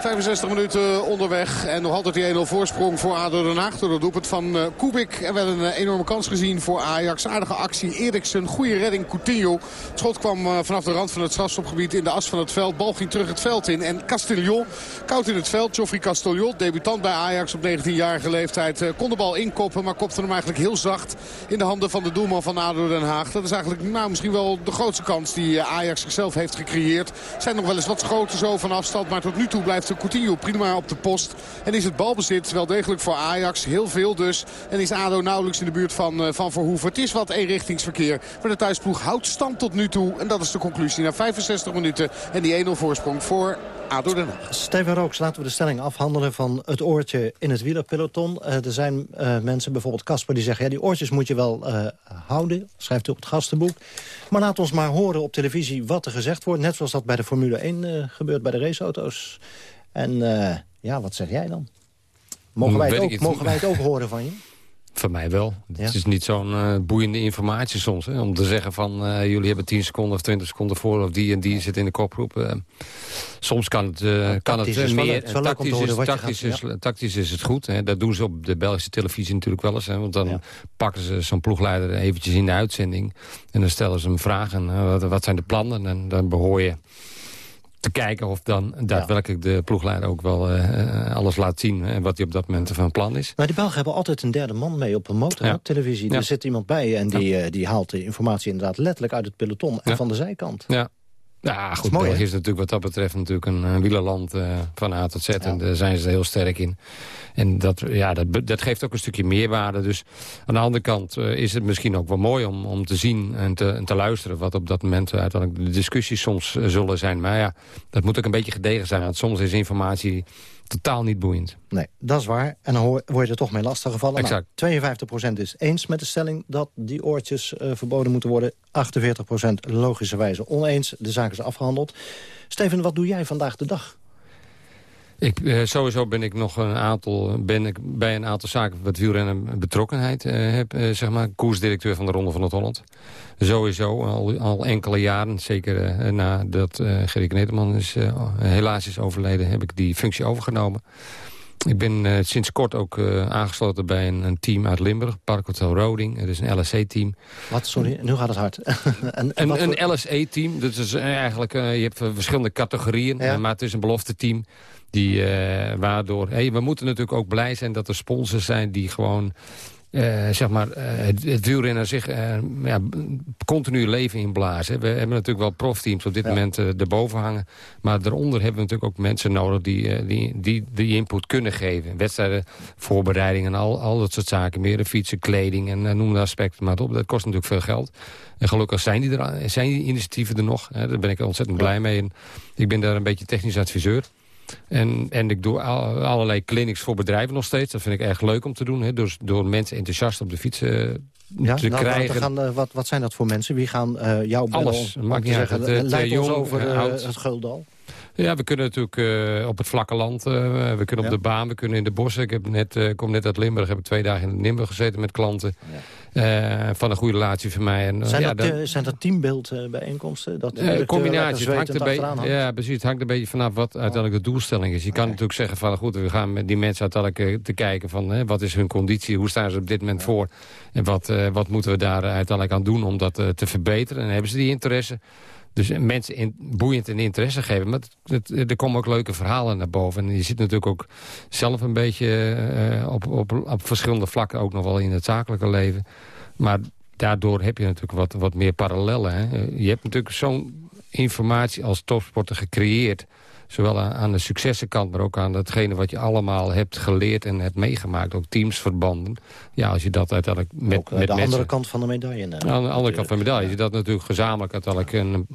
65 minuten onderweg en nog altijd die 1-0 voorsprong voor ADO Den Haag. Door het doelpunt van uh, Kubik. En wel een uh, enorme kans gezien voor Ajax. Aardige actie, Eriksen, goede redding, Coutinho. Het schot kwam vanaf de rand van het strafstopgebied in de as van het veld. Bal ging terug het veld in. En Castellon, koud in het veld. Geoffrey Castellon, debutant bij Ajax op 19-jarige leeftijd. kon de bal inkoppen, maar kopte hem eigenlijk heel zacht in de handen van de doelman van ADO Den Haag. Dat is eigenlijk nou, misschien wel de grootste kans die Ajax zichzelf heeft gecreëerd. Zijn nog wel eens wat schoten zo van afstand, maar tot nu toe blijft Coutinho prima op de post. En is het balbezit wel degelijk voor Ajax. Heel veel dus. En is ADO nauwelijks in de buurt van, uh, van Verhoeven. Het is wat eenrichtingsverkeer. Maar de thuisploeg houdt stand tot nu toe. En dat is de conclusie na 65 minuten. En die 1-0 voorsprong voor ADO Den Haag. Steven Rooks, laten we de stelling afhandelen van het oortje in het wielerpeloton. Uh, er zijn uh, mensen, bijvoorbeeld Casper, die zeggen... ja, die oortjes moet je wel uh, houden, schrijft u op het gastenboek. Maar laat ons maar horen op televisie wat er gezegd wordt. Net zoals dat bij de Formule 1 gebeurt bij de raceauto's. En uh, ja, wat zeg jij dan? Mogen, wij het, ook, mogen wij het ook horen van je? Van mij wel. Ja? Het is niet zo'n uh, boeiende informatie soms. Hè, om te zeggen van uh, jullie hebben 10 seconden of 20 seconden voor... of die en die zit in de kopgroep. Uh, soms kan het, kan het meer... Wel, tactisch, is, tactisch, gaat, is, ja. tactisch is het goed. Hè. Dat doen ze op de Belgische televisie natuurlijk wel eens. Hè, want dan ja. pakken ze zo'n ploegleider eventjes in de uitzending. En dan stellen ze hem vragen. Wat, wat zijn de plannen? En dan behoor je te kijken of dan daadwerkelijk de ploegleider ook wel uh, alles laat zien... en wat hij op dat moment van plan is. Maar die Belgen hebben altijd een derde man mee op een motor, ja. televisie. Ja. Er zit iemand bij en die, uh, die haalt de informatie inderdaad letterlijk uit het peloton... en van de zijkant. Ja. Ja, goed, mooi, België hè? is natuurlijk wat dat betreft natuurlijk een, een wielerland eh, van A tot Z. En daar zijn ze heel sterk in. En dat, ja, dat, dat geeft ook een stukje meerwaarde. Dus aan de andere kant eh, is het misschien ook wel mooi om, om te zien en te, en te luisteren... wat op dat moment uiteindelijk de discussies soms eh, zullen zijn. Maar ja, dat moet ook een beetje gedegen zijn. Want soms is informatie totaal niet boeiend. Nee, dat is waar. En dan hoor- word je er toch mee lastiggevallen. Exact. Nou, 52% is eens met de stelling dat die oortjes eh, verboden moeten worden. 48% logischerwijze oneens. De zaak is afgehandeld. Steven, wat doe jij vandaag de dag? Ik, eh, sowieso ben ik nog een aantal, ben ik bij een aantal zaken wat wielrennen betrokkenheid eh, heb. eh, zeg maar, koersdirecteur van de Ronde van het Holland. Sowieso al, al enkele jaren, zeker nadat Gerrie Kneteman is, helaas is overleden, heb ik die functie overgenomen. Ik ben sinds kort ook aangesloten bij een, een team uit Limburg, Parkhotel Roding. Het is een LSC-team. Wat, sorry, nu gaat het hard. [LAUGHS] en, en wat Een, voor- een LSE-team, dat is eigenlijk, je hebt verschillende categorieën, Ja. maar het is een belofte-team. Die, eh, waardoor, hey, we moeten natuurlijk ook blij zijn dat er sponsors zijn die gewoon, eh, zeg maar, eh, het, het wielrennen zich ja, continu leven inblazen. We hebben natuurlijk wel profteams op dit moment erboven hangen. Maar daaronder hebben we natuurlijk ook mensen nodig die, die, die, die input kunnen geven. Wedstrijden, voorbereidingen en al, al dat soort zaken. Meer fietsen, kleding en noem de aspecten maar op. Dat kost natuurlijk veel geld. En gelukkig zijn die, er, zijn die initiatieven er nog. Hè. Daar ben ik ontzettend blij mee. En ik ben daar een beetje technisch adviseur. En, en ik doe al- allerlei clinics voor bedrijven nog steeds. Dat vind ik erg leuk om te doen. Hè. Door, door mensen enthousiast op de fiets eh, Ja, te nou, krijgen. gaan, eh, wat, wat zijn dat voor mensen? Wie gaan eh jou bellen Alles, maakt niet zeggen, Het, het, leid ons jong, over oud. het Guldal? Ja, we kunnen natuurlijk eh, op het vlakke land. eh, we kunnen op de baan, we kunnen in de bossen. Ik heb net, eh, kom net uit Limburg, heb ik twee dagen in Limburg gezeten met klanten. Van een goede relatie van mij. En, Zijn, ja, dat, dan- zijn dat teambeeldbijeenkomsten? dat de combinatie. Het hangt, een ja, precies, het hangt een beetje vanaf wat uiteindelijk de doelstelling is. Je kan natuurlijk zeggen van goed, we gaan met die mensen uiteindelijk te kijken van hè, wat is hun conditie, hoe staan ze op dit moment voor en wat, wat moeten we daar uiteindelijk aan doen om dat te verbeteren. En hebben ze die interesse. Dus mensen in, boeiend en interesse geven. Maar het, er komen ook leuke verhalen naar boven. En je zit natuurlijk ook zelf een beetje eh, op, op, op verschillende vlakken... ook nog wel in het zakelijke leven. Maar daardoor heb je natuurlijk wat, wat meer parallellen. Hè? Je hebt natuurlijk zo'n informatie als topsporter gecreëerd... Zowel aan, aan de successenkant, maar ook aan datgene wat je allemaal hebt geleerd en hebt meegemaakt. Ook teamsverbanden. Ja, als je dat uiteindelijk met, Ook, met de mensen... andere kant van de medaille. eh, Aan de andere kant van de medaille. Als je dat natuurlijk gezamenlijk uiteindelijk een,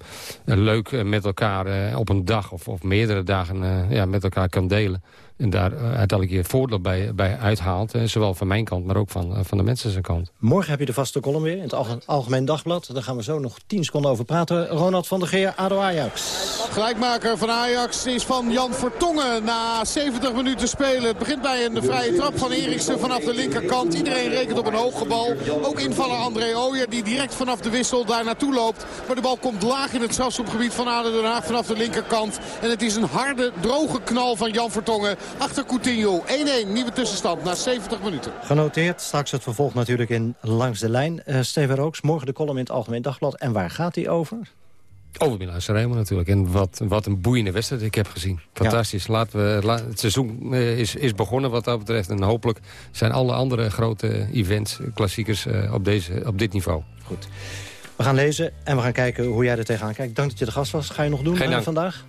een leuk eh, met elkaar eh, op een dag of, of meerdere dagen ja, met elkaar kan delen. En daar eh, uiteindelijk je voordeel bij, bij uithaalt. zowel van mijn kant, maar ook van, eh, van de mensen zijn kant. Morgen heb je de vaste column weer in het Alge- Algemeen Dagblad. Daar gaan we zo nog 10 seconden over praten. Ronald van der Geer, ADO Ajax. Gelijkmaker van Ajax is van Jan Vertongen na 70 minuten spelen. Het begint bij een vrije trap van Eriksen vanaf de linkerkant. Iedereen rekent op een hoge bal. Ook invaller André Ooyer die direct vanaf de wissel daar naartoe loopt. Maar de bal komt laag in het strafschopgebied van ADO Den Haag vanaf de linkerkant. En het is een harde, droge knal van Jan Vertongen achter Coutinho. 1-1, nieuwe tussenstand na 70 minuten. Genoteerd, straks het vervolg natuurlijk in Langs de Lijn. Eh Steven Rooks, morgen de column in het Algemeen Dagblad. En waar gaat die over? Over Milan Sanremo natuurlijk. En wat, wat een boeiende wedstrijd ik heb gezien. Fantastisch. Laten we, la- het seizoen eh, is, is begonnen wat dat betreft. En hopelijk zijn alle andere grote events, klassiekers, eh, op, deze, op dit niveau. Goed. We gaan lezen en we gaan kijken hoe jij er tegenaan kijkt. Dank dat je de gast was. Ga je nog doen Geen dank. vandaag?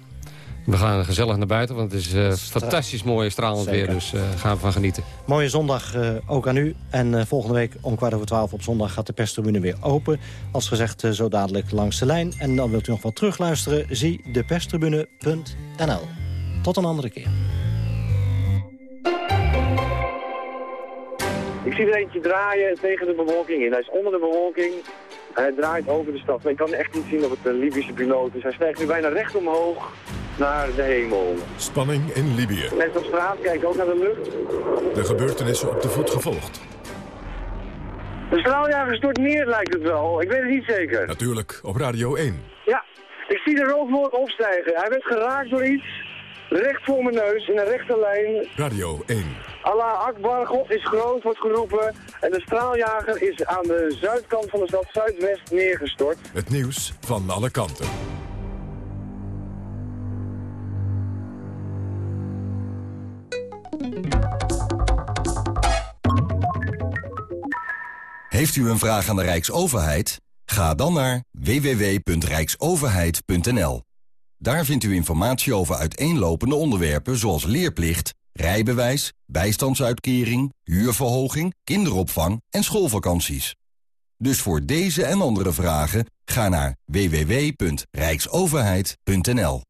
We gaan gezellig naar buiten, want het is eh, fantastisch mooi stralend Zeker. weer. Dus eh gaan we van genieten. Mooie zondag eh, ook aan u. En eh, volgende week om kwart over twaalf op zondag gaat de perstribune weer open. Als gezegd eh, zo dadelijk langs de lijn. En dan wilt u nog wat terugluisteren, zie deperstribune.nl. Tot een andere keer. Ik zie er eentje draaien tegen de bewolking in. Hij is onder de bewolking. Hij draait over de stad. Maar ik kan echt niet zien of het een Libische piloot is. Hij stijgt nu bijna recht omhoog naar de hemel. Spanning in Libië. Mensen op straat kijken ook naar de lucht. De gebeurtenissen op de voet gevolgd. De straaljager stort neer lijkt het wel. Ik weet het niet zeker. Natuurlijk op Radio 1. Ja, ik zie de rookvlok opstijgen. Hij werd geraakt door iets. Recht voor mijn neus, in een rechte lijn. Radio 1. Allah Akbar, God is groot, wordt geroepen. En de straaljager is aan de zuidkant van de stad Zuidwest neergestort. Het nieuws van alle kanten. Heeft u een vraag aan de Rijksoverheid? Ga dan naar www.rijksoverheid.nl. Daar vindt u informatie over uiteenlopende onderwerpen zoals leerplicht, rijbewijs, bijstandsuitkering, huurverhoging, kinderopvang en schoolvakanties. Dus voor deze en andere vragen ga naar www.rijksoverheid.nl.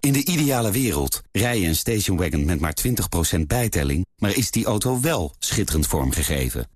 In de ideale wereld rij je een stationwagon met maar 20% bijtelling... maar is die auto wel schitterend vormgegeven?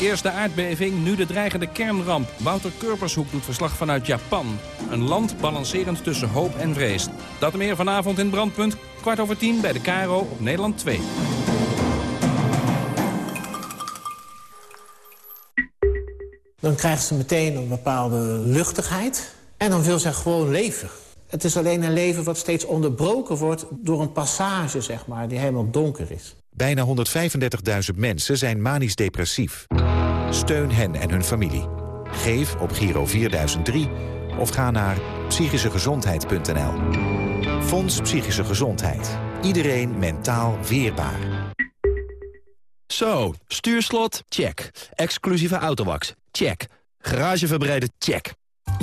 Eerste aardbeving, nu de dreigende kernramp. Wouter Kurpershoek doet verslag vanuit Japan. Een land balancerend tussen hoop en vrees. Dat meer vanavond in Brandpunt, kwart over tien bij de Caro op Nederland 2. Dan krijgt ze meteen een bepaalde luchtigheid. En dan wil ze gewoon leven. Het is alleen een leven wat steeds onderbroken wordt door een passage, zeg maar, die helemaal donker is. Bijna 135.000 mensen zijn manisch depressief. Steun hen en hun familie. Geef op Giro 4003 of ga naar psychischegezondheid.nl. Fonds Psychische Gezondheid. Iedereen mentaal weerbaar. Zo, stuurslot? Check. Exclusieve autowax? Check. Garageverbreider? Check.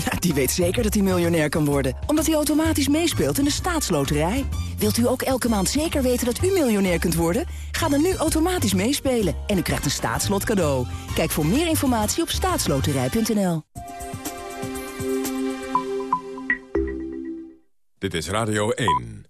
Ja, die weet zeker dat hij miljonair kan worden. Omdat hij automatisch meespeelt in de staatsloterij. Wilt u ook elke maand zeker weten dat u miljonair kunt worden? Ga dan nu automatisch meespelen en u krijgt een staatslot cadeau. Kijk voor meer informatie op staatsloterij.nl. Dit is Radio 1.